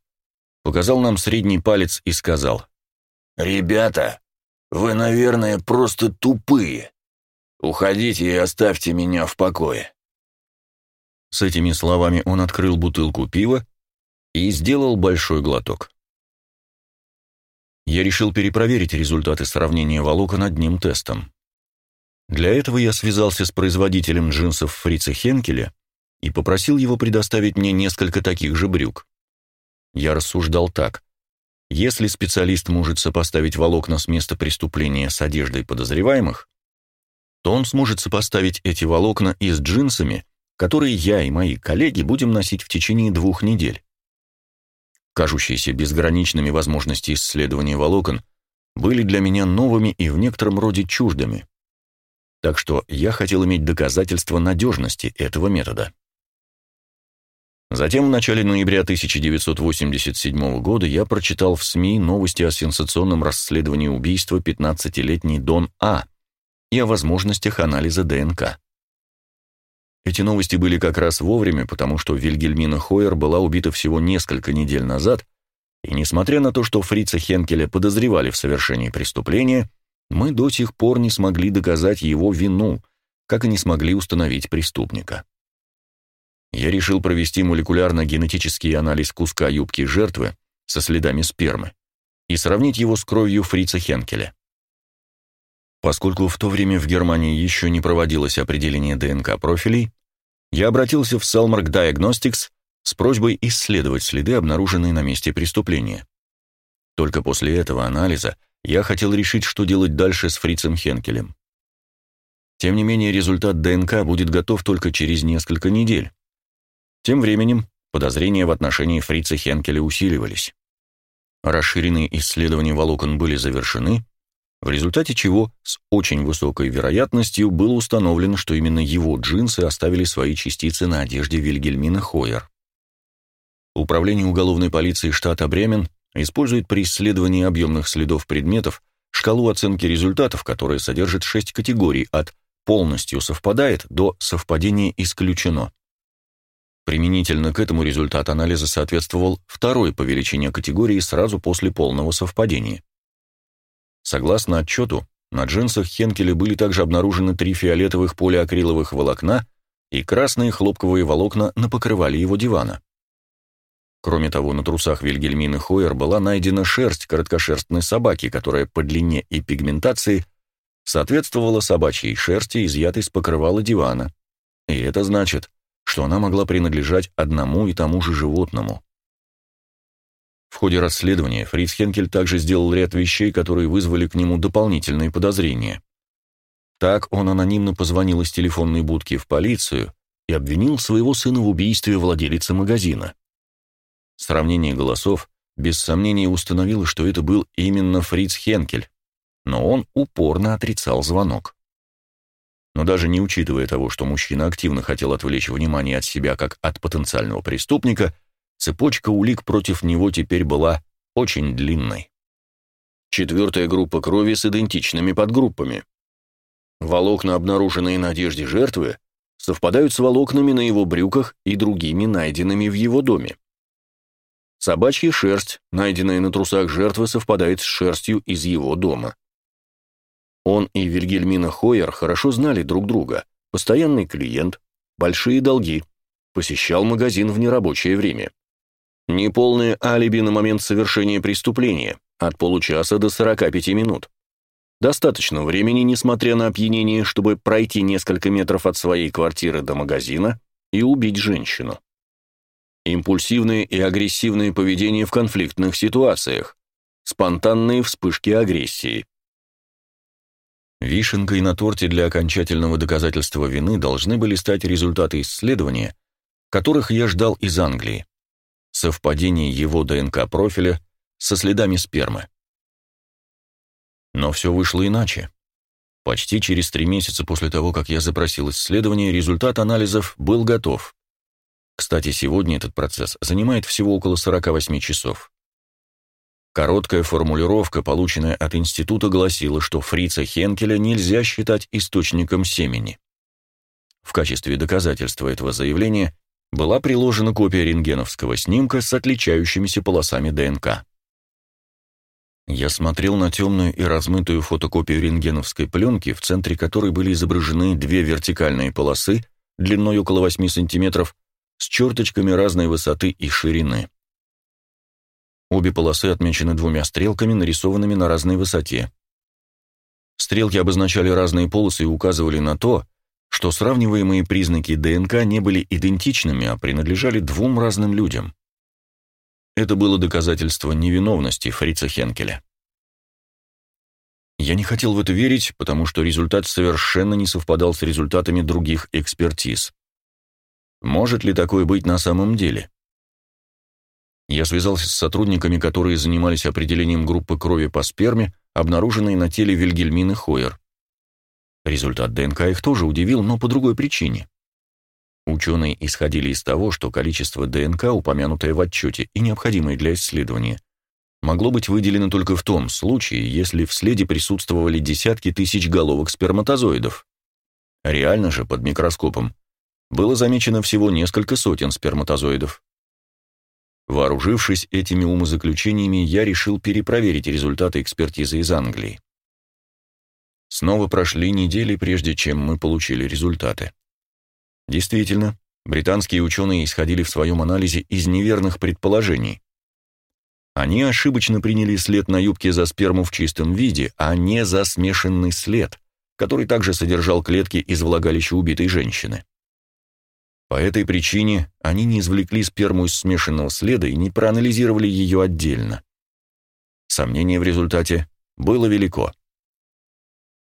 показал нам средний палец и сказал, «Ребята, вы, наверное, просто тупые. Уходите и оставьте меня в покое». С этими словами он открыл бутылку пива и сделал большой глоток. Я решил перепроверить результаты сравнения волокон одним тестом. Для этого я связался с производителем джинсов Фрица Хенкеля и попросил его предоставить мне несколько таких же брюк. Я рассуждал так. Если специалист может сопоставить волокна с места преступления с одеждой подозреваемых, то он сможет сопоставить эти волокна и с джинсами, которые я и мои коллеги будем носить в течение двух недель. Кажущиеся безграничными возможности исследования волокон были для меня новыми и в некотором роде чуждыми. Так что я хотел иметь доказательства надежности этого метода. Затем в начале ноября 1987 года я прочитал в СМИ новости о сенсационном расследовании убийства 15-летней Дон А и о возможностях анализа ДНК. Эти новости были как раз вовремя, потому что Вильгельмина Хойер была убита всего несколько недель назад, и несмотря на то, что фрица Хенкеля подозревали в совершении преступления, мы до сих пор не смогли доказать его вину, как и не смогли установить преступника. Я решил провести молекулярно-генетический анализ куска юбки жертвы со следами спермы и сравнить его с кровью фрица Хенкеля. Поскольку в то время в Германии еще не проводилось определение ДНК-профилей, я обратился в Cellmark Diagnostics с просьбой исследовать следы, обнаруженные на месте преступления. Только после этого анализа я хотел решить, что делать дальше с Фрицем Хенкелем. Тем не менее, результат ДНК будет готов только через несколько недель. Тем временем подозрения в отношении Фрица Хенкеля усиливались. Расширенные исследования волокон были завершены, в результате чего с очень высокой вероятностью было установлено, что именно его джинсы оставили свои частицы на одежде Вильгельмина Хойер. Управление уголовной полиции штата Бремен использует при исследовании объемных следов предметов шкалу оценки результатов, которая содержит шесть категорий от «полностью совпадает» до «совпадение исключено». Применительно к этому результат анализа соответствовал второй по величине категории сразу после полного совпадения. Согласно отчету, на джинсах Хенкеля были также обнаружены три фиолетовых полиакриловых волокна и красные хлопковые волокна на покрывале его дивана. Кроме того, на трусах Вильгельмины Хойер была найдена шерсть короткошерстной собаки, которая по длине и пигментации соответствовала собачьей шерсти, изъятой с покрывала дивана. И это значит, что она могла принадлежать одному и тому же животному. В ходе расследования Фриц Хенкель также сделал ряд вещей, которые вызвали к нему дополнительные подозрения. Так он анонимно позвонил из телефонной будки в полицию и обвинил своего сына в убийстве владелицы магазина. Сравнение голосов без сомнения установило, что это был именно Фриц Хенкель, но он упорно отрицал звонок. Но даже не учитывая того, что мужчина активно хотел отвлечь внимание от себя как от потенциального преступника, Цепочка улик против него теперь была очень длинной. Четвертая группа крови с идентичными подгруппами. Волокна, обнаруженные на одежде жертвы, совпадают с волокнами на его брюках и другими найденными в его доме. Собачья шерсть, найденная на трусах жертвы, совпадает с шерстью из его дома. Он и Вильгельмина Хойер хорошо знали друг друга, постоянный клиент, большие долги, посещал магазин в нерабочее время. Неполное алиби на момент совершения преступления, от получаса до 45 минут. Достаточно времени, несмотря на опьянение, чтобы пройти несколько метров от своей квартиры до магазина и убить женщину. Импульсивное и агрессивное поведение в конфликтных ситуациях. Спонтанные вспышки агрессии. Вишенкой на торте для окончательного доказательства вины должны были стать результаты исследования, которых я ждал из Англии совпадение его ДНК-профиля со следами спермы. Но все вышло иначе. Почти через три месяца после того, как я запросил исследование, результат анализов был готов. Кстати, сегодня этот процесс занимает всего около 48 часов. Короткая формулировка, полученная от института, гласила, что фрица Хенкеля нельзя считать источником семени. В качестве доказательства этого заявления была приложена копия рентгеновского снимка с отличающимися полосами ДНК. Я смотрел на темную и размытую фотокопию рентгеновской пленки, в центре которой были изображены две вертикальные полосы длиной около 8 сантиметров с черточками разной высоты и ширины. Обе полосы отмечены двумя стрелками, нарисованными на разной высоте. Стрелки обозначали разные полосы и указывали на то, что сравниваемые признаки ДНК не были идентичными, а принадлежали двум разным людям. Это было доказательство невиновности Фрица Хенкеля. Я не хотел в это верить, потому что результат совершенно не совпадал с результатами других экспертиз. Может ли такое быть на самом деле? Я связался с сотрудниками, которые занимались определением группы крови по сперме, обнаруженной на теле Вильгельмины Хойер. Результат ДНК их тоже удивил, но по другой причине. Ученые исходили из того, что количество ДНК, упомянутое в отчете и необходимое для исследования, могло быть выделено только в том случае, если в следе присутствовали десятки тысяч головок сперматозоидов. Реально же, под микроскопом, было замечено всего несколько сотен сперматозоидов. Вооружившись этими умозаключениями, я решил перепроверить результаты экспертизы из Англии. Снова прошли недели, прежде чем мы получили результаты. Действительно, британские ученые исходили в своем анализе из неверных предположений. Они ошибочно приняли след на юбке за сперму в чистом виде, а не за смешанный след, который также содержал клетки из влагалища убитой женщины. По этой причине они не извлекли сперму из смешанного следа и не проанализировали ее отдельно. Сомнение в результате было велико.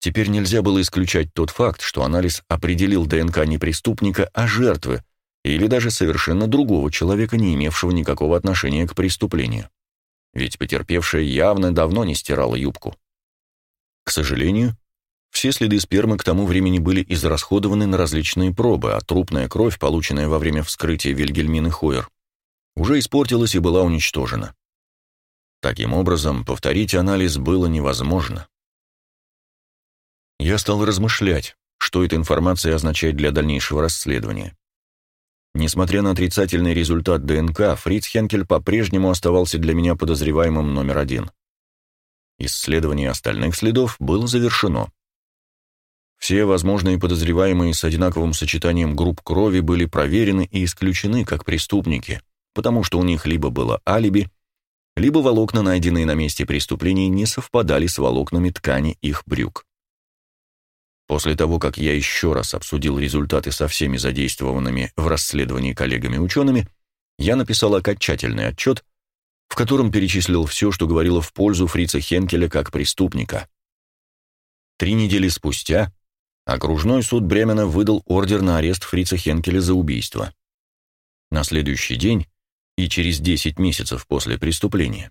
Теперь нельзя было исключать тот факт, что анализ определил ДНК не преступника, а жертвы, или даже совершенно другого человека, не имевшего никакого отношения к преступлению. Ведь потерпевшая явно давно не стирала юбку. К сожалению, все следы спермы к тому времени были израсходованы на различные пробы, а трупная кровь, полученная во время вскрытия Вильгельмины Хойер, уже испортилась и была уничтожена. Таким образом, повторить анализ было невозможно. Я стал размышлять, что эта информация означает для дальнейшего расследования. Несмотря на отрицательный результат ДНК, Фриц Хенкель по-прежнему оставался для меня подозреваемым номер один. Исследование остальных следов было завершено. Все возможные подозреваемые с одинаковым сочетанием групп крови были проверены и исключены как преступники, потому что у них либо было алиби, либо волокна, найденные на месте преступления, не совпадали с волокнами ткани их брюк. После того, как я еще раз обсудил результаты со всеми задействованными в расследовании коллегами-учеными, я написал окончательный отчет, в котором перечислил все, что говорило в пользу Фрица Хенкеля как преступника. Три недели спустя Окружной суд Бремена выдал ордер на арест фрица Хенкеля за убийство. На следующий день и через 10 месяцев после преступления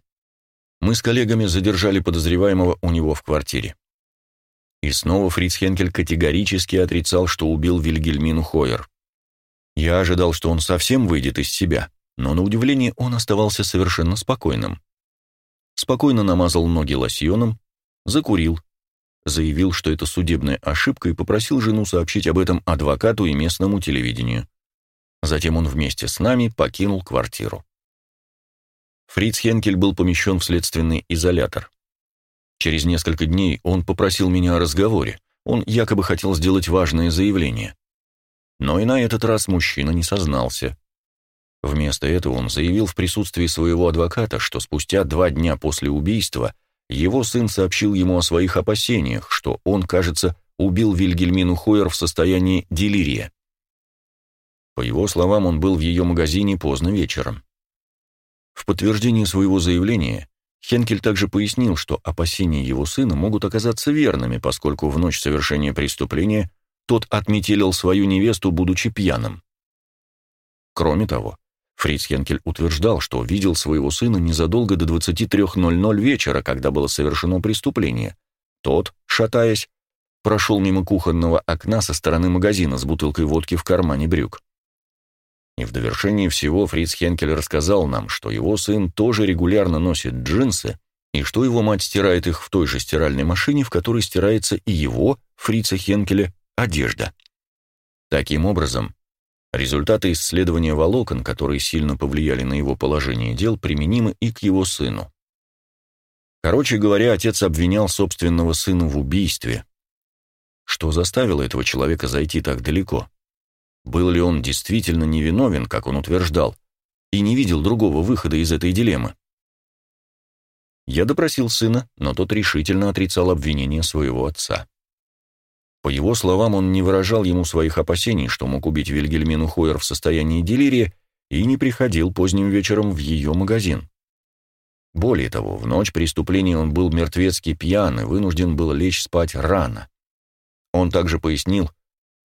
мы с коллегами задержали подозреваемого у него в квартире. И снова Фриц Хенкель категорически отрицал, что убил Вильгельмину Хойер. Я ожидал, что он совсем выйдет из себя, но на удивление он оставался совершенно спокойным. Спокойно намазал ноги лосьоном, закурил, заявил, что это судебная ошибка и попросил жену сообщить об этом адвокату и местному телевидению. Затем он вместе с нами покинул квартиру. Фриц Хенкель был помещен в следственный изолятор. Через несколько дней он попросил меня о разговоре. Он якобы хотел сделать важное заявление. Но и на этот раз мужчина не сознался. Вместо этого он заявил в присутствии своего адвоката, что спустя два дня после убийства его сын сообщил ему о своих опасениях, что он, кажется, убил Вильгельмину Хойер в состоянии делирия. По его словам, он был в ее магазине поздно вечером. В подтверждение своего заявления Хенкель также пояснил, что опасения его сына могут оказаться верными, поскольку в ночь совершения преступления тот отметелил свою невесту, будучи пьяным. Кроме того, Фриц Хенкель утверждал, что видел своего сына незадолго до 23.00 вечера, когда было совершено преступление. Тот, шатаясь, прошел мимо кухонного окна со стороны магазина с бутылкой водки в кармане брюк. И в довершении всего Фриц Хенкель рассказал нам, что его сын тоже регулярно носит джинсы, и что его мать стирает их в той же стиральной машине, в которой стирается и его, Фрица Хенкеля, одежда. Таким образом, результаты исследования волокон, которые сильно повлияли на его положение дел, применимы и к его сыну. Короче говоря, отец обвинял собственного сына в убийстве. Что заставило этого человека зайти так далеко? Был ли он действительно невиновен, как он утверждал, и не видел другого выхода из этой дилеммы? Я допросил сына, но тот решительно отрицал обвинения своего отца. По его словам, он не выражал ему своих опасений, что мог убить Вильгельмину Хойер в состоянии делирия, и не приходил поздним вечером в ее магазин. Более того, в ночь преступления он был мертвецки пьян и вынужден был лечь спать рано. Он также пояснил,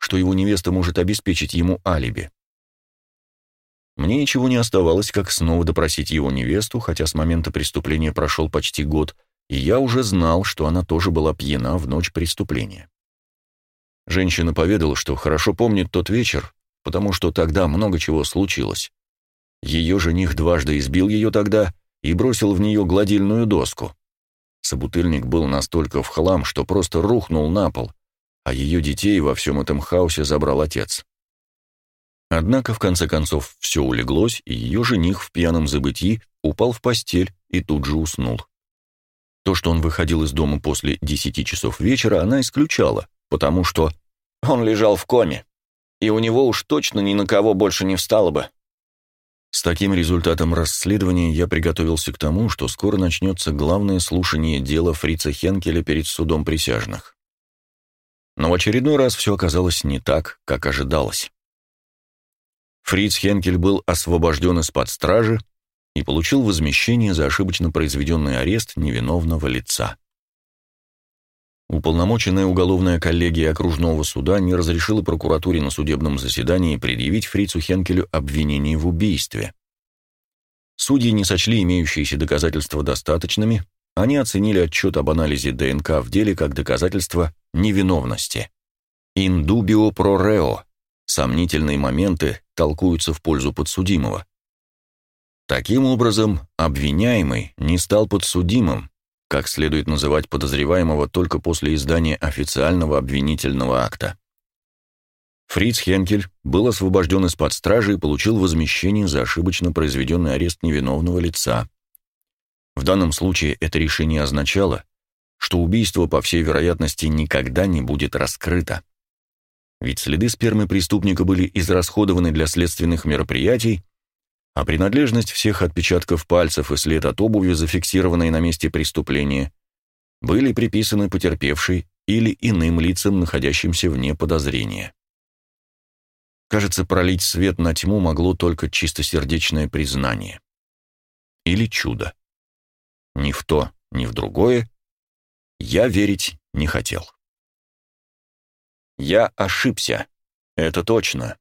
что его невеста может обеспечить ему алиби. Мне ничего не оставалось, как снова допросить его невесту, хотя с момента преступления прошел почти год, и я уже знал, что она тоже была пьяна в ночь преступления. Женщина поведала, что хорошо помнит тот вечер, потому что тогда много чего случилось. Ее жених дважды избил ее тогда, и бросил в нее гладильную доску. Собутыльник был настолько в хлам, что просто рухнул на пол, а ее детей во всем этом хаосе забрал отец. Однако, в конце концов, все улеглось, и ее жених в пьяном забытии упал в постель и тут же уснул. То, что он выходил из дома после десяти часов вечера, она исключала, потому что он лежал в коме, и у него уж точно ни на кого больше не встало бы. С таким результатом расследования я приготовился к тому, что скоро начнется главное слушание дела Фрица Хенкеля перед судом присяжных. Но в очередной раз все оказалось не так, как ожидалось. Фриц Хенкель был освобожден из-под стражи и получил возмещение за ошибочно произведенный арест невиновного лица. Уполномоченная уголовная коллегия окружного суда не разрешила прокуратуре на судебном заседании предъявить Фрицу Хенкелю обвинение в убийстве. Судьи не сочли имеющиеся доказательства достаточными, они оценили отчет об анализе ДНК в деле как доказательство невиновности. Dubio pro reo. Сомнительные моменты толкуются в пользу подсудимого. Таким образом, обвиняемый не стал подсудимым, как следует называть подозреваемого только после издания официального обвинительного акта. Фриц Хенкель был освобожден из-под стражи и получил возмещение за ошибочно произведенный арест невиновного лица. В данном случае это решение означало, что убийство, по всей вероятности, никогда не будет раскрыто. Ведь следы спермы преступника были израсходованы для следственных мероприятий, а принадлежность всех отпечатков пальцев и след от обуви, зафиксированные на месте преступления, были приписаны потерпевшей или иным лицам, находящимся вне подозрения. Кажется, пролить свет на тьму могло только чистосердечное признание. Или чудо. Ни в то, ни в другое я верить не хотел. Я ошибся, это точно.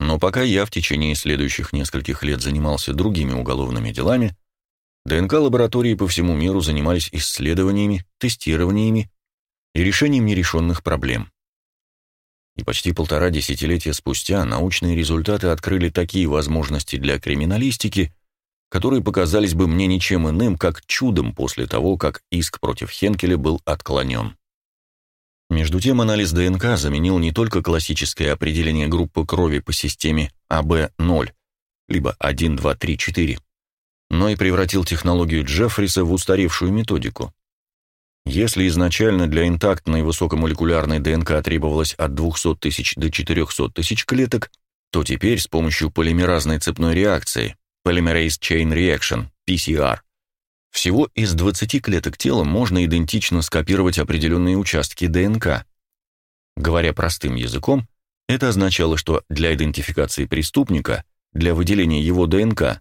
Но пока я в течение следующих нескольких лет занимался другими уголовными делами, ДНК-лаборатории по всему миру занимались исследованиями, тестированиями и решением нерешенных проблем. И почти полтора десятилетия спустя научные результаты открыли такие возможности для криминалистики, которые показались бы мне ничем иным, как чудом после того, как иск против Хенкеля был отклонен. Между тем, анализ ДНК заменил не только классическое определение группы крови по системе АБ0, либо 1, 2, 3, 4, но и превратил технологию Джеффриса в устаревшую методику. Если изначально для интактной высокомолекулярной ДНК требовалось от 200 тысяч до 400 тысяч клеток, то теперь с помощью полимеразной цепной реакции, Polymerase Chain Reaction, PCR, всего из 20 клеток тела можно идентично скопировать определенные участки ДНК. Говоря простым языком, это означало, что для идентификации преступника, для выделения его ДНК,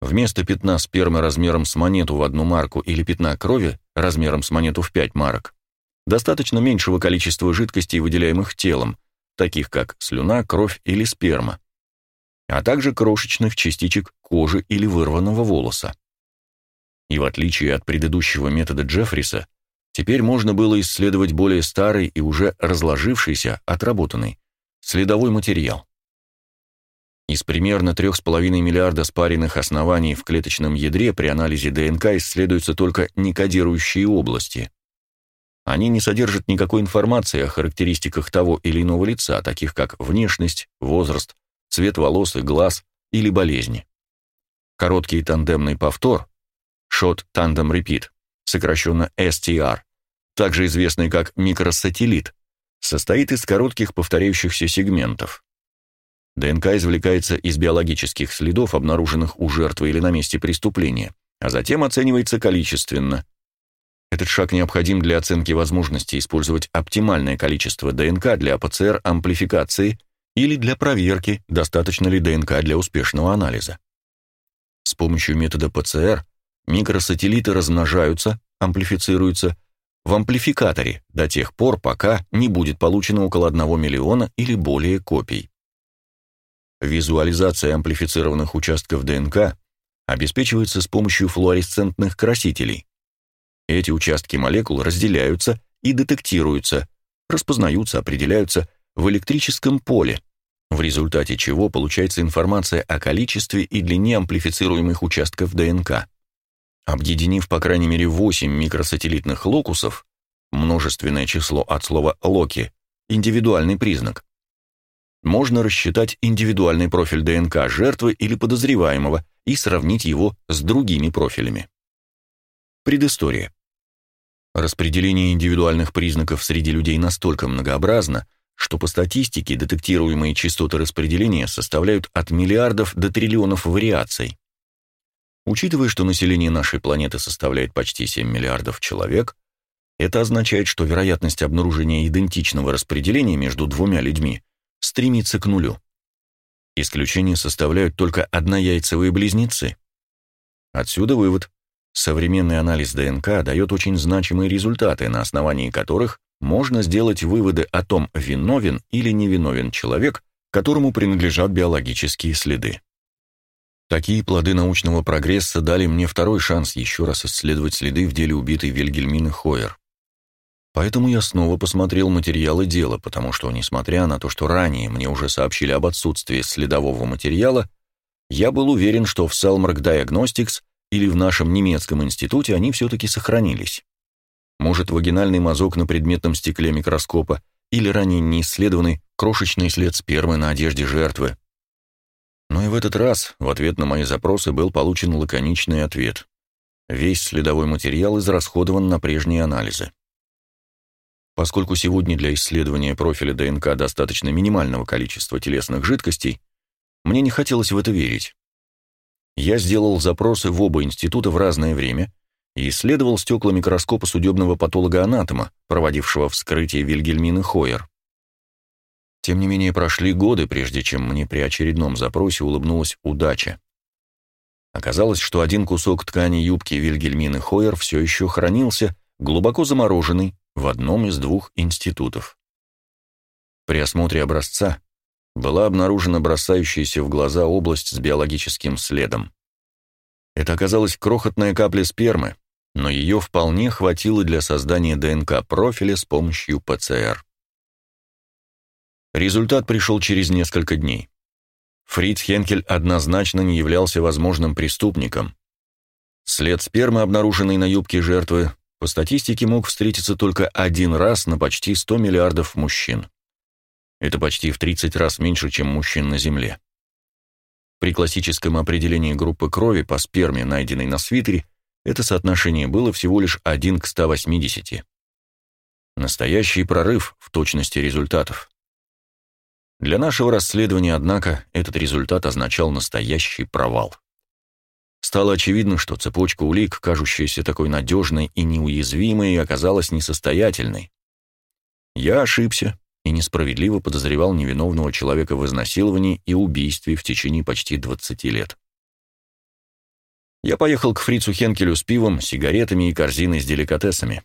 вместо пятна спермы размером с монету в одну марку или пятна крови размером с монету в 5 марок, достаточно меньшего количества жидкостей, выделяемых телом, таких как слюна, кровь или сперма, а также крошечных частичек кожи или вырванного волоса. И в отличие от предыдущего метода Джеффриса, Теперь можно было исследовать более старый и уже разложившийся, отработанный, следовой материал. Из примерно 3,5 миллиарда спаренных оснований в клеточном ядре при анализе ДНК исследуются только некодирующие области. Они не содержат никакой информации о характеристиках того или иного лица, таких как внешность, возраст, цвет волос и глаз или болезни. Короткий тандемный повтор, Short Tandem Repeat, сокращенно STR, также известный как микросателлит, состоит из коротких повторяющихся сегментов. ДНК извлекается из биологических следов, обнаруженных у жертвы или на месте преступления, а затем оценивается количественно. Этот шаг необходим для оценки возможности использовать оптимальное количество ДНК для ПЦР-амплификации или для проверки, достаточно ли ДНК для успешного анализа. С помощью метода ПЦР микросателлиты размножаются, амплифицируются в амплификаторе до тех пор, пока не будет получено около 1 миллиона или более копий. Визуализация амплифицированных участков ДНК обеспечивается с помощью флуоресцентных красителей. Эти участки молекул разделяются и детектируются, распознаются, определяются в электрическом поле, в результате чего получается информация о количестве и длине амплифицируемых участков ДНК. Объединив по крайней мере 8 микросателлитных локусов, множественное число от слова «локи», индивидуальный признак, можно рассчитать индивидуальный профиль ДНК жертвы или подозреваемого и сравнить его с другими профилями. Предыстория. Распределение индивидуальных признаков среди людей настолько многообразно, что по статистике детектируемые частоты распределения составляют от миллиардов до триллионов вариаций. Учитывая, что население нашей планеты составляет почти 7 миллиардов человек, это означает, что вероятность обнаружения идентичного распределения между двумя людьми стремится к нулю. Исключение составляют только однояйцевые близнецы. Отсюда вывод. Современный анализ ДНК дает очень значимые результаты, на основании которых можно сделать выводы о том, виновен или невиновен человек, которому принадлежат биологические следы. Такие плоды научного прогресса дали мне второй шанс еще раз исследовать следы в деле убитой Вильгельмины Хойер. Поэтому я снова посмотрел материалы дела, потому что, несмотря на то, что ранее мне уже сообщили об отсутствии следового материала, я был уверен, что в Selmark Diagnostics или в нашем немецком институте они все-таки сохранились. Может, вагинальный мазок на предметном стекле микроскопа или ранее неисследованный крошечный след спермы на одежде жертвы. Но и в этот раз в ответ на мои запросы был получен лаконичный ответ. Весь следовой материал израсходован на прежние анализы. Поскольку сегодня для исследования профиля ДНК достаточно минимального количества телесных жидкостей, мне не хотелось в это верить. Я сделал запросы в оба института в разное время и исследовал стекла микроскопа судебного патолога-анатома, проводившего вскрытие Вильгельмины Хойер. Тем не менее, прошли годы, прежде чем мне при очередном запросе улыбнулась удача. Оказалось, что один кусок ткани юбки Вильгельмины Хойер все еще хранился, глубоко замороженный, в одном из двух институтов. При осмотре образца была обнаружена бросающаяся в глаза область с биологическим следом. Это оказалась крохотная капля спермы, но ее вполне хватило для создания ДНК-профиля с помощью ПЦР. Результат пришел через несколько дней. Фриц Хенкель однозначно не являлся возможным преступником. След спермы, обнаруженный на юбке жертвы, по статистике мог встретиться только один раз на почти 100 миллиардов мужчин. Это почти в 30 раз меньше, чем мужчин на Земле. При классическом определении группы крови по сперме, найденной на свитере, это соотношение было всего лишь 1 к 180. Настоящий прорыв в точности результатов. Для нашего расследования, однако, этот результат означал настоящий провал. Стало очевидно, что цепочка улик, кажущаяся такой надежной и неуязвимой, оказалась несостоятельной. Я ошибся и несправедливо подозревал невиновного человека в изнасиловании и убийстве в течение почти 20 лет. Я поехал к фрицу Хенкелю с пивом, сигаретами и корзиной с деликатесами.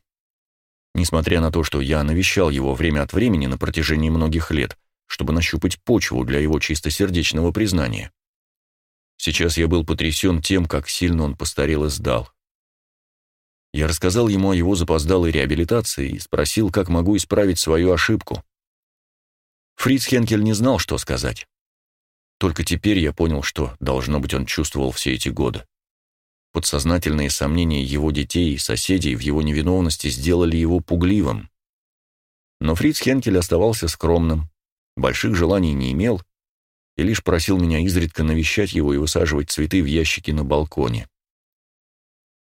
Несмотря на то, что я навещал его время от времени на протяжении многих лет, чтобы нащупать почву для его чистосердечного признания. Сейчас я был потрясен тем, как сильно он постарел и сдал. Я рассказал ему о его запоздалой реабилитации и спросил, как могу исправить свою ошибку. Фриц Хенкель не знал, что сказать. Только теперь я понял, что, должно быть, он чувствовал все эти годы. Подсознательные сомнения его детей и соседей в его невиновности сделали его пугливым. Но Фриц Хенкель оставался скромным, больших желаний не имел и лишь просил меня изредка навещать его и высаживать цветы в ящики на балконе.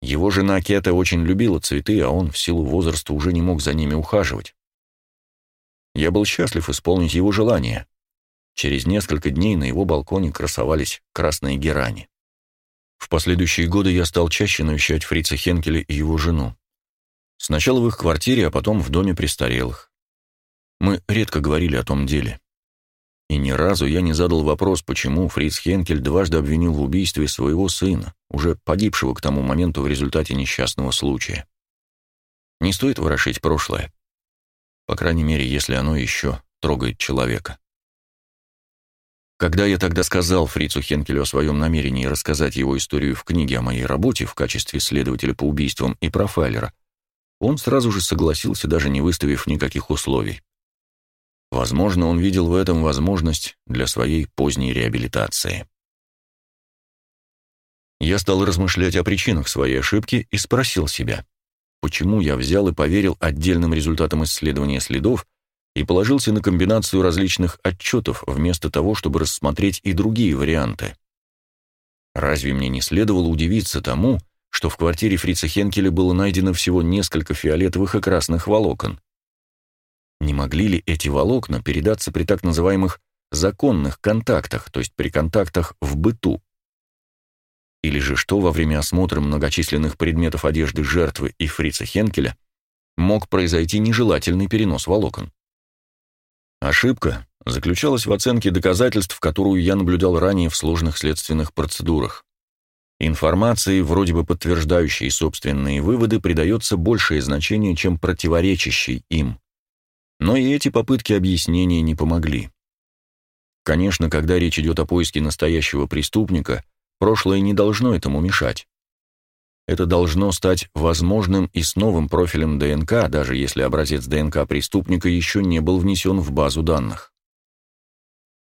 Его жена Кета очень любила цветы, а он в силу возраста уже не мог за ними ухаживать. Я был счастлив исполнить его желание. Через несколько дней на его балконе красовались красные герани. В последующие годы я стал чаще навещать Фрица Хенкеля и его жену. Сначала в их квартире, а потом в доме престарелых. Мы редко говорили о том деле. И ни разу я не задал вопрос, почему Фриц Хенкель дважды обвинил в убийстве своего сына, уже погибшего к тому моменту в результате несчастного случая. Не стоит ворошить прошлое. По крайней мере, если оно еще трогает человека. Когда я тогда сказал Фрицу Хенкелю о своем намерении рассказать его историю в книге о моей работе в качестве следователя по убийствам и профайлера, он сразу же согласился, даже не выставив никаких условий. Возможно, он видел в этом возможность для своей поздней реабилитации. Я стал размышлять о причинах своей ошибки и спросил себя, почему я взял и поверил отдельным результатам исследования следов и положился на комбинацию различных отчетов вместо того, чтобы рассмотреть и другие варианты. Разве мне не следовало удивиться тому, что в квартире Фрица Хенкеля было найдено всего несколько фиолетовых и красных волокон? Не могли ли эти волокна передаться при так называемых законных контактах, то есть при контактах в быту? Или же что во время осмотра многочисленных предметов одежды жертвы и фрица Хенкеля мог произойти нежелательный перенос волокон? Ошибка заключалась в оценке доказательств, которую я наблюдал ранее в сложных следственных процедурах. Информации, вроде бы подтверждающей собственные выводы, придается большее значение, чем противоречащей им. Но и эти попытки объяснения не помогли. Конечно, когда речь идет о поиске настоящего преступника, прошлое не должно этому мешать. Это должно стать возможным и с новым профилем ДНК, даже если образец ДНК преступника еще не был внесен в базу данных.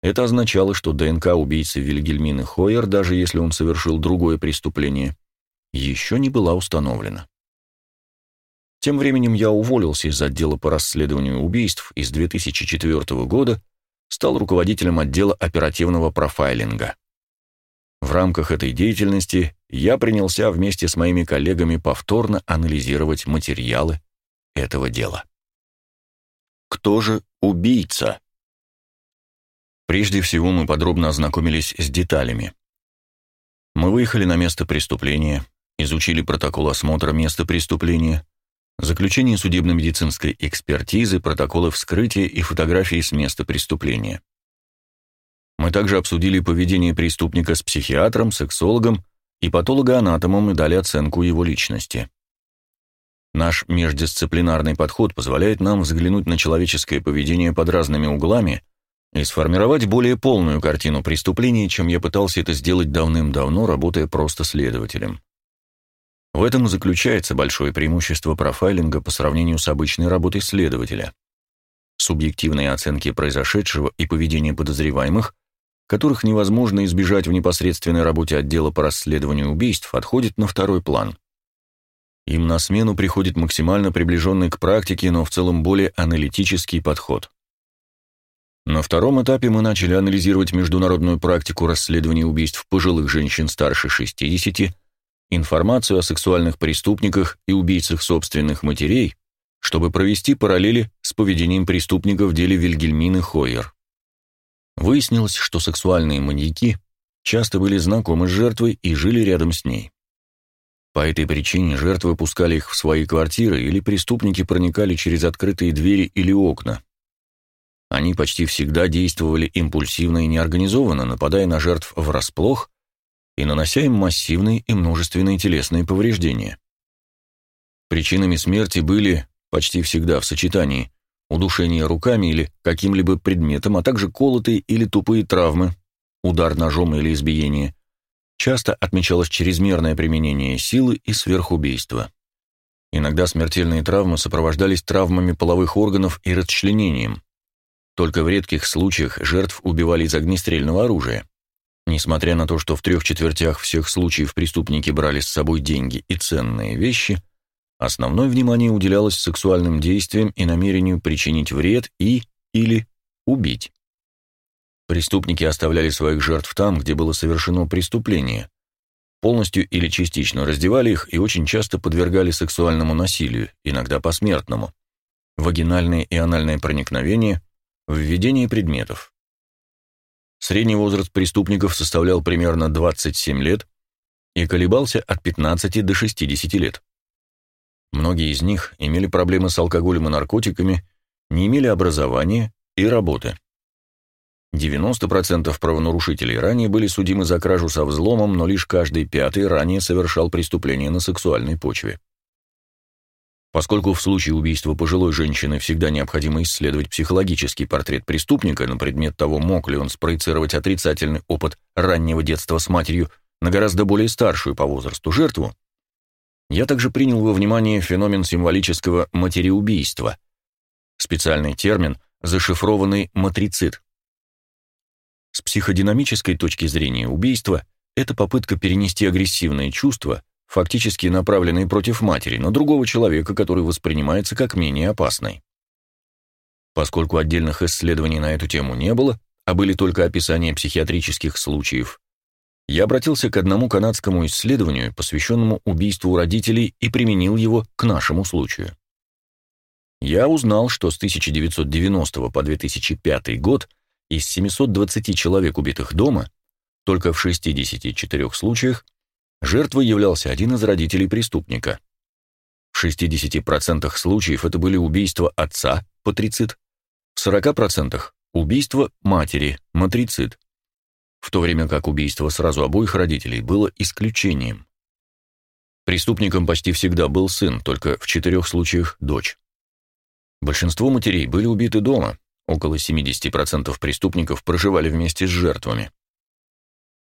Это означало, что ДНК убийцы Вильгельмины Хойер, даже если он совершил другое преступление, еще не была установлена. Тем временем я уволился из отдела по расследованию убийств и с 2004 года стал руководителем отдела оперативного профайлинга. В рамках этой деятельности я принялся вместе с моими коллегами повторно анализировать материалы этого дела. Кто же убийца? Прежде всего мы подробно ознакомились с деталями. Мы выехали на место преступления, изучили протокол осмотра места преступления, заключение судебно-медицинской экспертизы, протоколы вскрытия и фотографии с места преступления. Мы также обсудили поведение преступника с психиатром, сексологом и патологоанатомом и дали оценку его личности. Наш междисциплинарный подход позволяет нам взглянуть на человеческое поведение под разными углами и сформировать более полную картину преступления, чем я пытался это сделать давным-давно, работая просто следователем. В этом и заключается большое преимущество профайлинга по сравнению с обычной работой следователя. Субъективные оценки произошедшего и поведения подозреваемых, которых невозможно избежать в непосредственной работе отдела по расследованию убийств, отходят на второй план. Им на смену приходит максимально приближенный к практике, но в целом более аналитический подход. На втором этапе мы начали анализировать международную практику расследования убийств пожилых женщин старше 60 информацию о сексуальных преступниках и убийцах собственных матерей, чтобы провести параллели с поведением преступников в деле Вильгельмины Хойер. Выяснилось, что сексуальные маньяки часто были знакомы с жертвой и жили рядом с ней. По этой причине жертвы пускали их в свои квартиры или преступники проникали через открытые двери или окна. Они почти всегда действовали импульсивно и неорганизованно, нападая на жертв врасплох и нанося им массивные и множественные телесные повреждения. Причинами смерти были почти всегда в сочетании удушение руками или каким-либо предметом, а также колотые или тупые травмы, удар ножом или избиение. Часто отмечалось чрезмерное применение силы и сверхубийство. Иногда смертельные травмы сопровождались травмами половых органов и расчленением. Только в редких случаях жертв убивали из огнестрельного оружия. Несмотря на то, что в трех четвертях всех случаев преступники брали с собой деньги и ценные вещи, основное внимание уделялось сексуальным действиям и намерению причинить вред и или убить. Преступники оставляли своих жертв там, где было совершено преступление, полностью или частично раздевали их и очень часто подвергали сексуальному насилию, иногда посмертному, вагинальное и анальное проникновение, введение предметов. Средний возраст преступников составлял примерно 27 лет и колебался от 15 до 60 лет. Многие из них имели проблемы с алкоголем и наркотиками, не имели образования и работы. 90% правонарушителей ранее были судимы за кражу со взломом, но лишь каждый пятый ранее совершал преступление на сексуальной почве. Поскольку в случае убийства пожилой женщины всегда необходимо исследовать психологический портрет преступника на предмет того, мог ли он спроецировать отрицательный опыт раннего детства с матерью на гораздо более старшую по возрасту жертву, я также принял во внимание феномен символического материубийства, специальный термин, зашифрованный матрицид. С психодинамической точки зрения убийство – это попытка перенести агрессивные чувства, фактически направленные против матери, на другого человека, который воспринимается как менее опасный. Поскольку отдельных исследований на эту тему не было, а были только описания психиатрических случаев, я обратился к одному канадскому исследованию, посвященному убийству родителей, и применил его к нашему случаю. Я узнал, что с 1990 по 2005 год – из 720 человек, убитых дома, только в 64 случаях жертвой являлся один из родителей преступника. В 60% случаев это были убийства отца, патрицид, в 40% убийство матери, матрицид, в то время как убийство сразу обоих родителей было исключением. Преступником почти всегда был сын, только в четырех случаях дочь. Большинство матерей были убиты дома, Около 70% преступников проживали вместе с жертвами.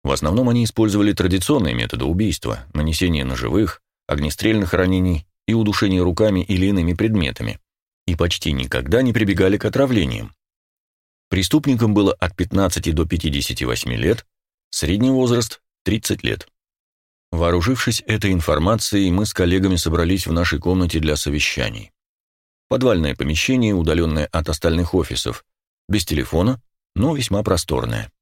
В основном они использовали традиционные методы убийства, нанесение ножевых, огнестрельных ранений и удушение руками или иными предметами, и почти никогда не прибегали к отравлениям. Преступникам было от 15 до 58 лет, средний возраст – 30 лет. Вооружившись этой информацией, мы с коллегами собрались в нашей комнате для совещаний. Подвальное помещение, удаленное от остальных офисов, без телефона, но весьма просторное.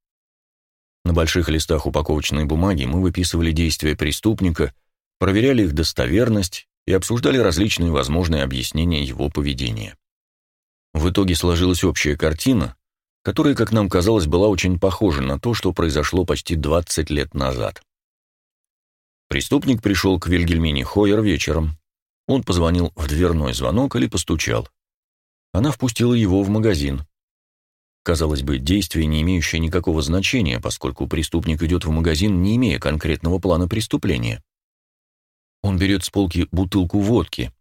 На больших листах упаковочной бумаги мы выписывали действия преступника, проверяли их достоверность и обсуждали различные возможные объяснения его поведения. В итоге сложилась общая картина, которая, как нам казалось, была очень похожа на то, что произошло почти 20 лет назад. Преступник пришел к Вильгельмине Хойер вечером, он позвонил в дверной звонок или постучал. Она впустила его в магазин. Казалось бы, действие, не имеющее никакого значения, поскольку преступник идет в магазин, не имея конкретного плана преступления. Он берет с полки бутылку водки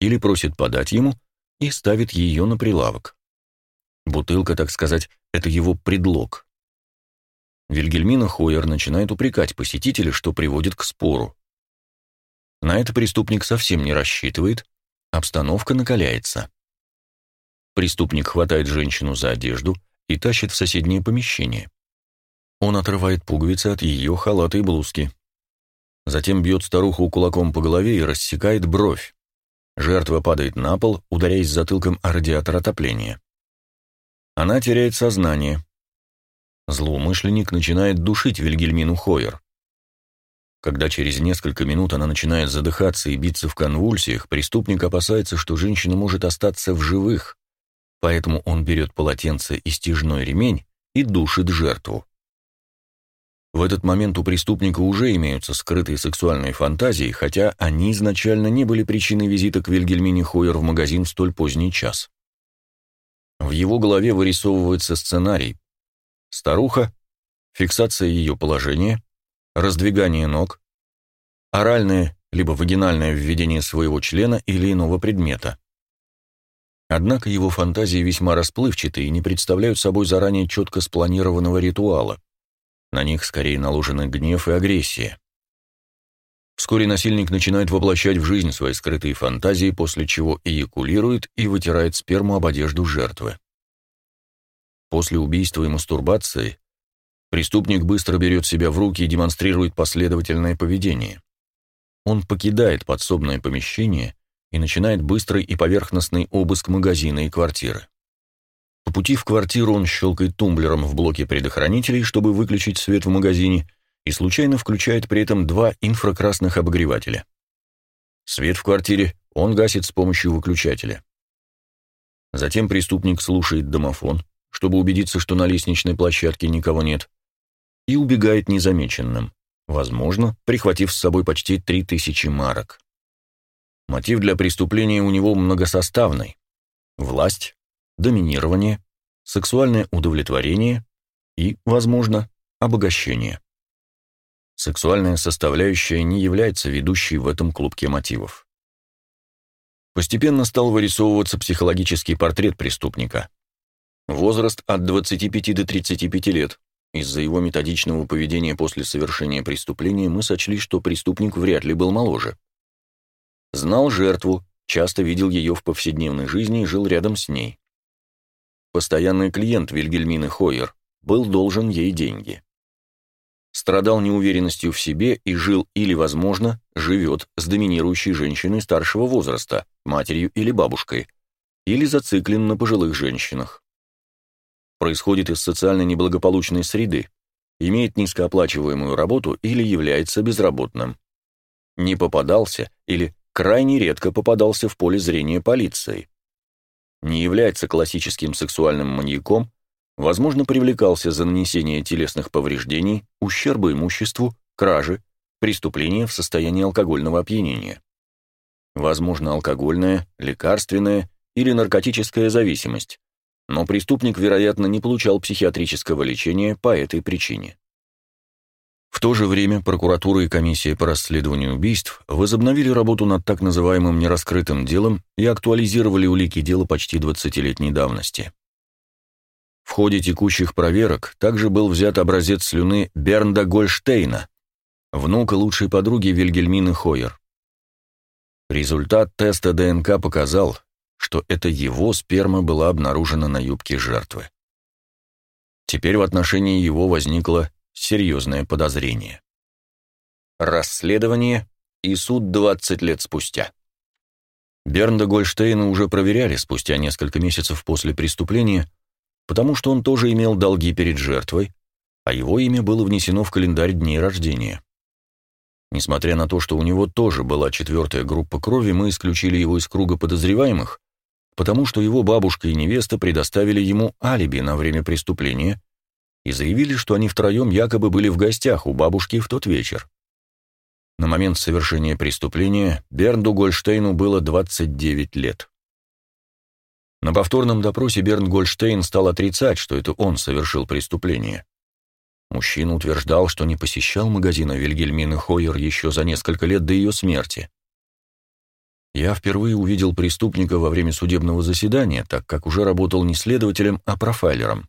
или просит подать ему и ставит ее на прилавок. Бутылка, так сказать, это его предлог. Вильгельмина Хойер начинает упрекать посетителя, что приводит к спору. На это преступник совсем не рассчитывает, обстановка накаляется. Преступник хватает женщину за одежду и тащит в соседнее помещение. Он отрывает пуговицы от ее халата и блузки. Затем бьет старуху кулаком по голове и рассекает бровь. Жертва падает на пол, ударяясь затылком о радиатор отопления. Она теряет сознание. Злоумышленник начинает душить Вильгельмину Хойер. Когда через несколько минут она начинает задыхаться и биться в конвульсиях, преступник опасается, что женщина может остаться в живых, поэтому он берет полотенце и стяжной ремень и душит жертву. В этот момент у преступника уже имеются скрытые сексуальные фантазии, хотя они изначально не были причиной визита к Вильгельмине Хойер в магазин в столь поздний час. В его голове вырисовывается сценарий. Старуха, фиксация ее положения, раздвигание ног, оральное либо вагинальное введение своего члена или иного предмета. Однако его фантазии весьма расплывчаты и не представляют собой заранее четко спланированного ритуала. На них скорее наложены гнев и агрессия. Вскоре насильник начинает воплощать в жизнь свои скрытые фантазии, после чего эякулирует и вытирает сперму об одежду жертвы. После убийства и мастурбации преступник быстро берет себя в руки и демонстрирует последовательное поведение. Он покидает подсобное помещение и начинает быстрый и поверхностный обыск магазина и квартиры. По пути в квартиру он щелкает тумблером в блоке предохранителей, чтобы выключить свет в магазине, и случайно включает при этом два инфракрасных обогревателя. Свет в квартире он гасит с помощью выключателя. Затем преступник слушает домофон, чтобы убедиться, что на лестничной площадке никого нет, и убегает незамеченным, возможно, прихватив с собой почти 3000 марок. Мотив для преступления у него многосоставный. Власть, доминирование, сексуальное удовлетворение и, возможно, обогащение. Сексуальная составляющая не является ведущей в этом клубке мотивов. Постепенно стал вырисовываться психологический портрет преступника. Возраст от 25 до 35 лет. Из-за его методичного поведения после совершения преступления мы сочли, что преступник вряд ли был моложе. Знал жертву, часто видел ее в повседневной жизни и жил рядом с ней. Постоянный клиент Вильгельмины Хойер был должен ей деньги. Страдал неуверенностью в себе и жил или, возможно, живет с доминирующей женщиной старшего возраста, матерью или бабушкой, или зациклен на пожилых женщинах. Происходит из социально неблагополучной среды, имеет низкооплачиваемую работу или является безработным. Не попадался или крайне редко попадался в поле зрения полиции. Не является классическим сексуальным маньяком, возможно, привлекался за нанесение телесных повреждений, ущерба имуществу, кражи, преступления в состоянии алкогольного опьянения. Возможно, алкогольная, лекарственная или наркотическая зависимость, но преступник, вероятно, не получал психиатрического лечения по этой причине. В то же время прокуратура и комиссия по расследованию убийств возобновили работу над так называемым нераскрытым делом и актуализировали улики дела почти 20-летней давности. В ходе текущих проверок также был взят образец слюны Бернда Гольштейна, внука лучшей подруги Вильгельмины Хойер. Результат теста ДНК показал, что это его сперма была обнаружена на юбке жертвы. Теперь в отношении его возникло серьезное подозрение. Расследование и суд 20 лет спустя. Бернда Гольштейна уже проверяли спустя несколько месяцев после преступления, потому что он тоже имел долги перед жертвой, а его имя было внесено в календарь дней рождения. Несмотря на то, что у него тоже была четвертая группа крови, мы исключили его из круга подозреваемых, потому что его бабушка и невеста предоставили ему алиби на время преступления и заявили, что они втроем якобы были в гостях у бабушки в тот вечер. На момент совершения преступления Бернду Гольштейну было 29 лет. На повторном допросе Берн Гольштейн стал отрицать, что это он совершил преступление. Мужчина утверждал, что не посещал магазина Вильгельмины Хойер еще за несколько лет до ее смерти. Я впервые увидел преступника во время судебного заседания, так как уже работал не следователем, а профайлером.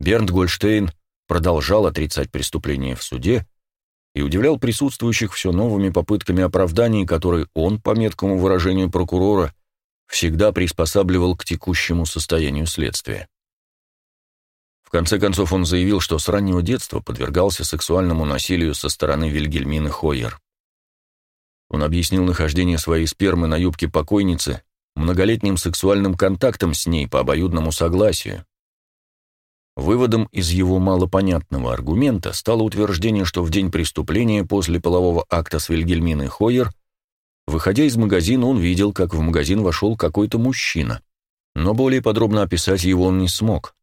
Бернд Гольштейн продолжал отрицать преступление в суде и удивлял присутствующих все новыми попытками оправданий, которые он, по меткому выражению прокурора, всегда приспосабливал к текущему состоянию следствия. В конце концов он заявил, что с раннего детства подвергался сексуальному насилию со стороны Вильгельмины Хойер. Он объяснил нахождение своей спермы на юбке покойницы многолетним сексуальным контактом с ней по обоюдному согласию, Выводом из его малопонятного аргумента стало утверждение, что в день преступления после полового акта с Вильгельминой Хойер, выходя из магазина, он видел, как в магазин вошел какой-то мужчина, но более подробно описать его он не смог.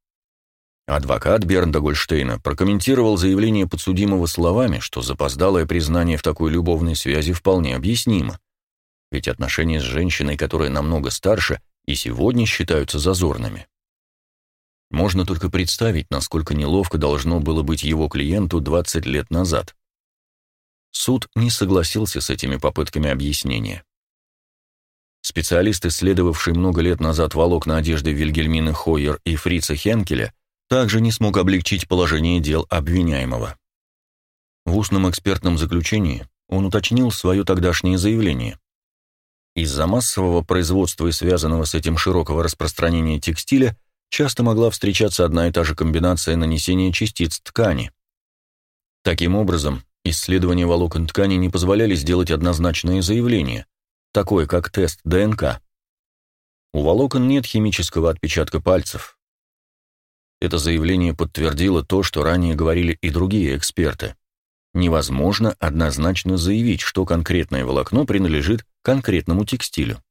Адвокат Бернда Гольштейна прокомментировал заявление подсудимого словами, что запоздалое признание в такой любовной связи вполне объяснимо, ведь отношения с женщиной, которая намного старше, и сегодня считаются зазорными. Можно только представить, насколько неловко должно было быть его клиенту 20 лет назад. Суд не согласился с этими попытками объяснения. Специалист, исследовавший много лет назад волокна одежды Вильгельмины Хойер и Фрица Хенкеля, также не смог облегчить положение дел обвиняемого. В устном экспертном заключении он уточнил свое тогдашнее заявление. Из-за массового производства и связанного с этим широкого распространения текстиля часто могла встречаться одна и та же комбинация нанесения частиц ткани. Таким образом, исследования волокон ткани не позволяли сделать однозначное заявление, такое как тест ДНК. У волокон нет химического отпечатка пальцев. Это заявление подтвердило то, что ранее говорили и другие эксперты. Невозможно однозначно заявить, что конкретное волокно принадлежит конкретному текстилю.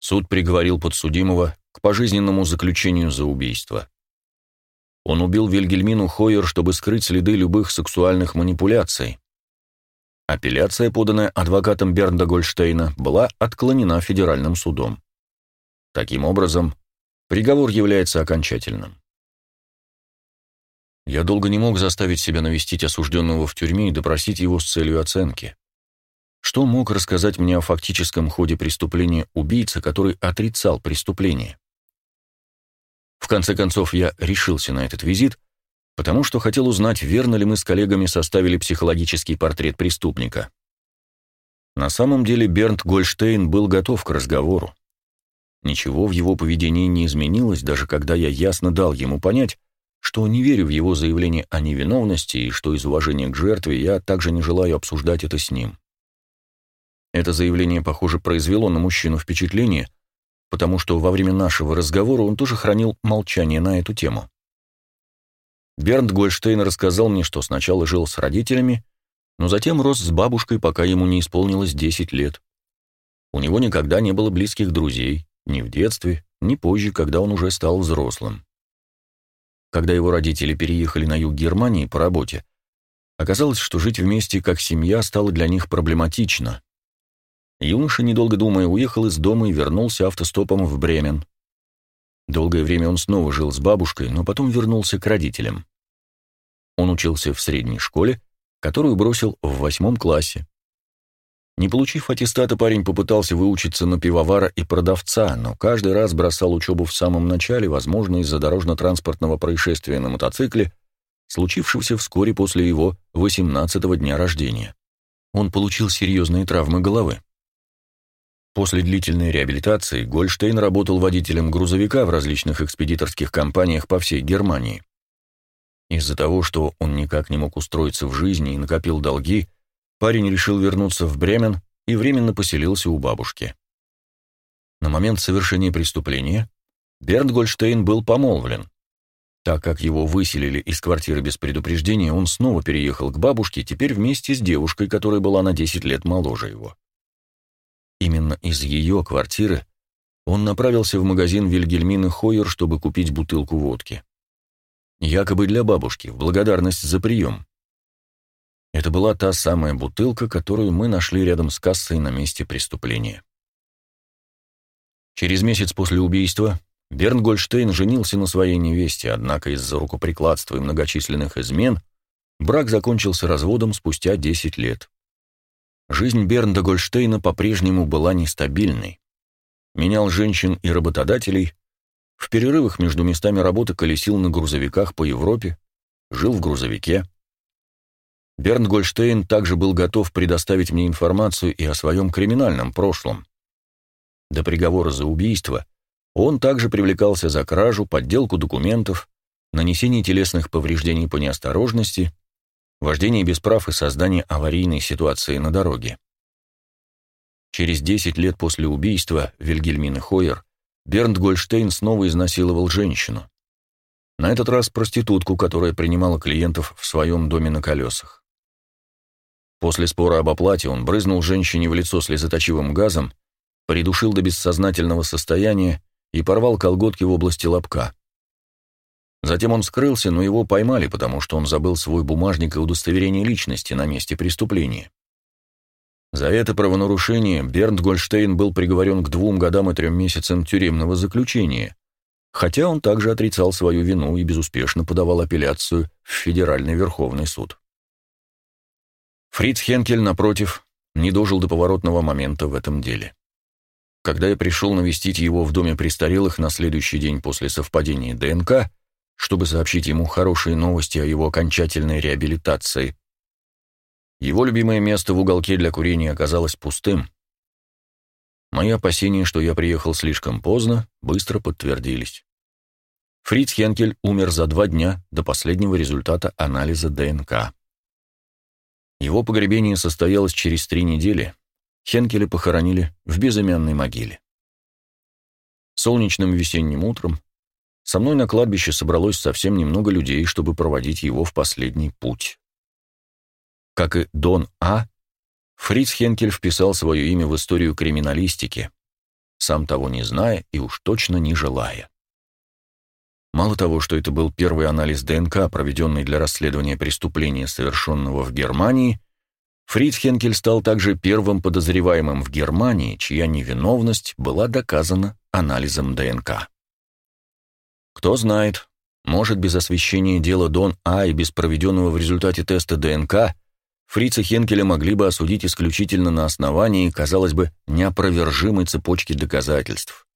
Суд приговорил подсудимого к пожизненному заключению за убийство. Он убил Вильгельмину Хойер, чтобы скрыть следы любых сексуальных манипуляций. Апелляция, поданная адвокатом Бернда Гольштейна, была отклонена федеральным судом. Таким образом, приговор является окончательным. Я долго не мог заставить себя навестить осужденного в тюрьме и допросить его с целью оценки. Что мог рассказать мне о фактическом ходе преступления убийца, который отрицал преступление? В конце концов, я решился на этот визит, потому что хотел узнать, верно ли мы с коллегами составили психологический портрет преступника. На самом деле Бернт Гольштейн был готов к разговору. Ничего в его поведении не изменилось, даже когда я ясно дал ему понять, что не верю в его заявление о невиновности и что из уважения к жертве я также не желаю обсуждать это с ним. Это заявление, похоже, произвело на мужчину впечатление, потому что во время нашего разговора он тоже хранил молчание на эту тему. Бернт Гольштейн рассказал мне, что сначала жил с родителями, но затем рос с бабушкой, пока ему не исполнилось 10 лет. У него никогда не было близких друзей, ни в детстве, ни позже, когда он уже стал взрослым. Когда его родители переехали на юг Германии по работе, оказалось, что жить вместе как семья стало для них проблематично. Юноша, недолго думая, уехал из дома и вернулся автостопом в Бремен. Долгое время он снова жил с бабушкой, но потом вернулся к родителям. Он учился в средней школе, которую бросил в восьмом классе. Не получив аттестата, парень попытался выучиться на пивовара и продавца, но каждый раз бросал учебу в самом начале, возможно, из-за дорожно-транспортного происшествия на мотоцикле, случившегося вскоре после его 18-го дня рождения. Он получил серьезные травмы головы. После длительной реабилитации Гольштейн работал водителем грузовика в различных экспедиторских компаниях по всей Германии. Из-за того, что он никак не мог устроиться в жизни и накопил долги, парень решил вернуться в Бремен и временно поселился у бабушки. На момент совершения преступления Бернт Гольштейн был помолвлен. Так как его выселили из квартиры без предупреждения, он снова переехал к бабушке, теперь вместе с девушкой, которая была на 10 лет моложе его. Именно из ее квартиры он направился в магазин Вильгельмины Хойер, чтобы купить бутылку водки. Якобы для бабушки, в благодарность за прием. Это была та самая бутылка, которую мы нашли рядом с кассой на месте преступления. Через месяц после убийства Берн Гольштейн женился на своей невесте, однако из-за рукоприкладства и многочисленных измен брак закончился разводом спустя 10 лет. Жизнь Бернда Гольштейна по-прежнему была нестабильной. Менял женщин и работодателей, в перерывах между местами работы колесил на грузовиках по Европе, жил в грузовике. Бернд Гольштейн также был готов предоставить мне информацию и о своем криминальном прошлом. До приговора за убийство он также привлекался за кражу, подделку документов, нанесение телесных повреждений по неосторожности вождение без прав и создание аварийной ситуации на дороге. Через 10 лет после убийства Вильгельмины Хойер Бернт Гольштейн снова изнасиловал женщину. На этот раз проститутку, которая принимала клиентов в своем доме на колесах. После спора об оплате он брызнул женщине в лицо слезоточивым газом, придушил до бессознательного состояния и порвал колготки в области лобка. Затем он скрылся, но его поймали, потому что он забыл свой бумажник и удостоверение личности на месте преступления. За это правонарушение Бернт Гольштейн был приговорен к двум годам и трем месяцам тюремного заключения, хотя он также отрицал свою вину и безуспешно подавал апелляцию в Федеральный Верховный суд. Фриц Хенкель, напротив, не дожил до поворотного момента в этом деле. Когда я пришел навестить его в доме престарелых на следующий день после совпадения ДНК, чтобы сообщить ему хорошие новости о его окончательной реабилитации. Его любимое место в уголке для курения оказалось пустым. Мои опасения, что я приехал слишком поздно, быстро подтвердились. Фриц Хенкель умер за два дня до последнего результата анализа ДНК. Его погребение состоялось через три недели. Хенкеля похоронили в безымянной могиле. Солнечным весенним утром со мной на кладбище собралось совсем немного людей, чтобы проводить его в последний путь. Как и Дон А., Фриц Хенкель вписал свое имя в историю криминалистики, сам того не зная и уж точно не желая. Мало того, что это был первый анализ ДНК, проведенный для расследования преступления, совершенного в Германии, Фриц Хенкель стал также первым подозреваемым в Германии, чья невиновность была доказана анализом ДНК. Кто знает, может, без освещения дела Дон А и без проведенного в результате теста ДНК Фрица Хенкеля могли бы осудить исключительно на основании, казалось бы, неопровержимой цепочки доказательств.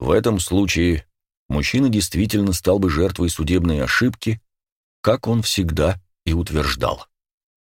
В этом случае мужчина действительно стал бы жертвой судебной ошибки, как он всегда и утверждал.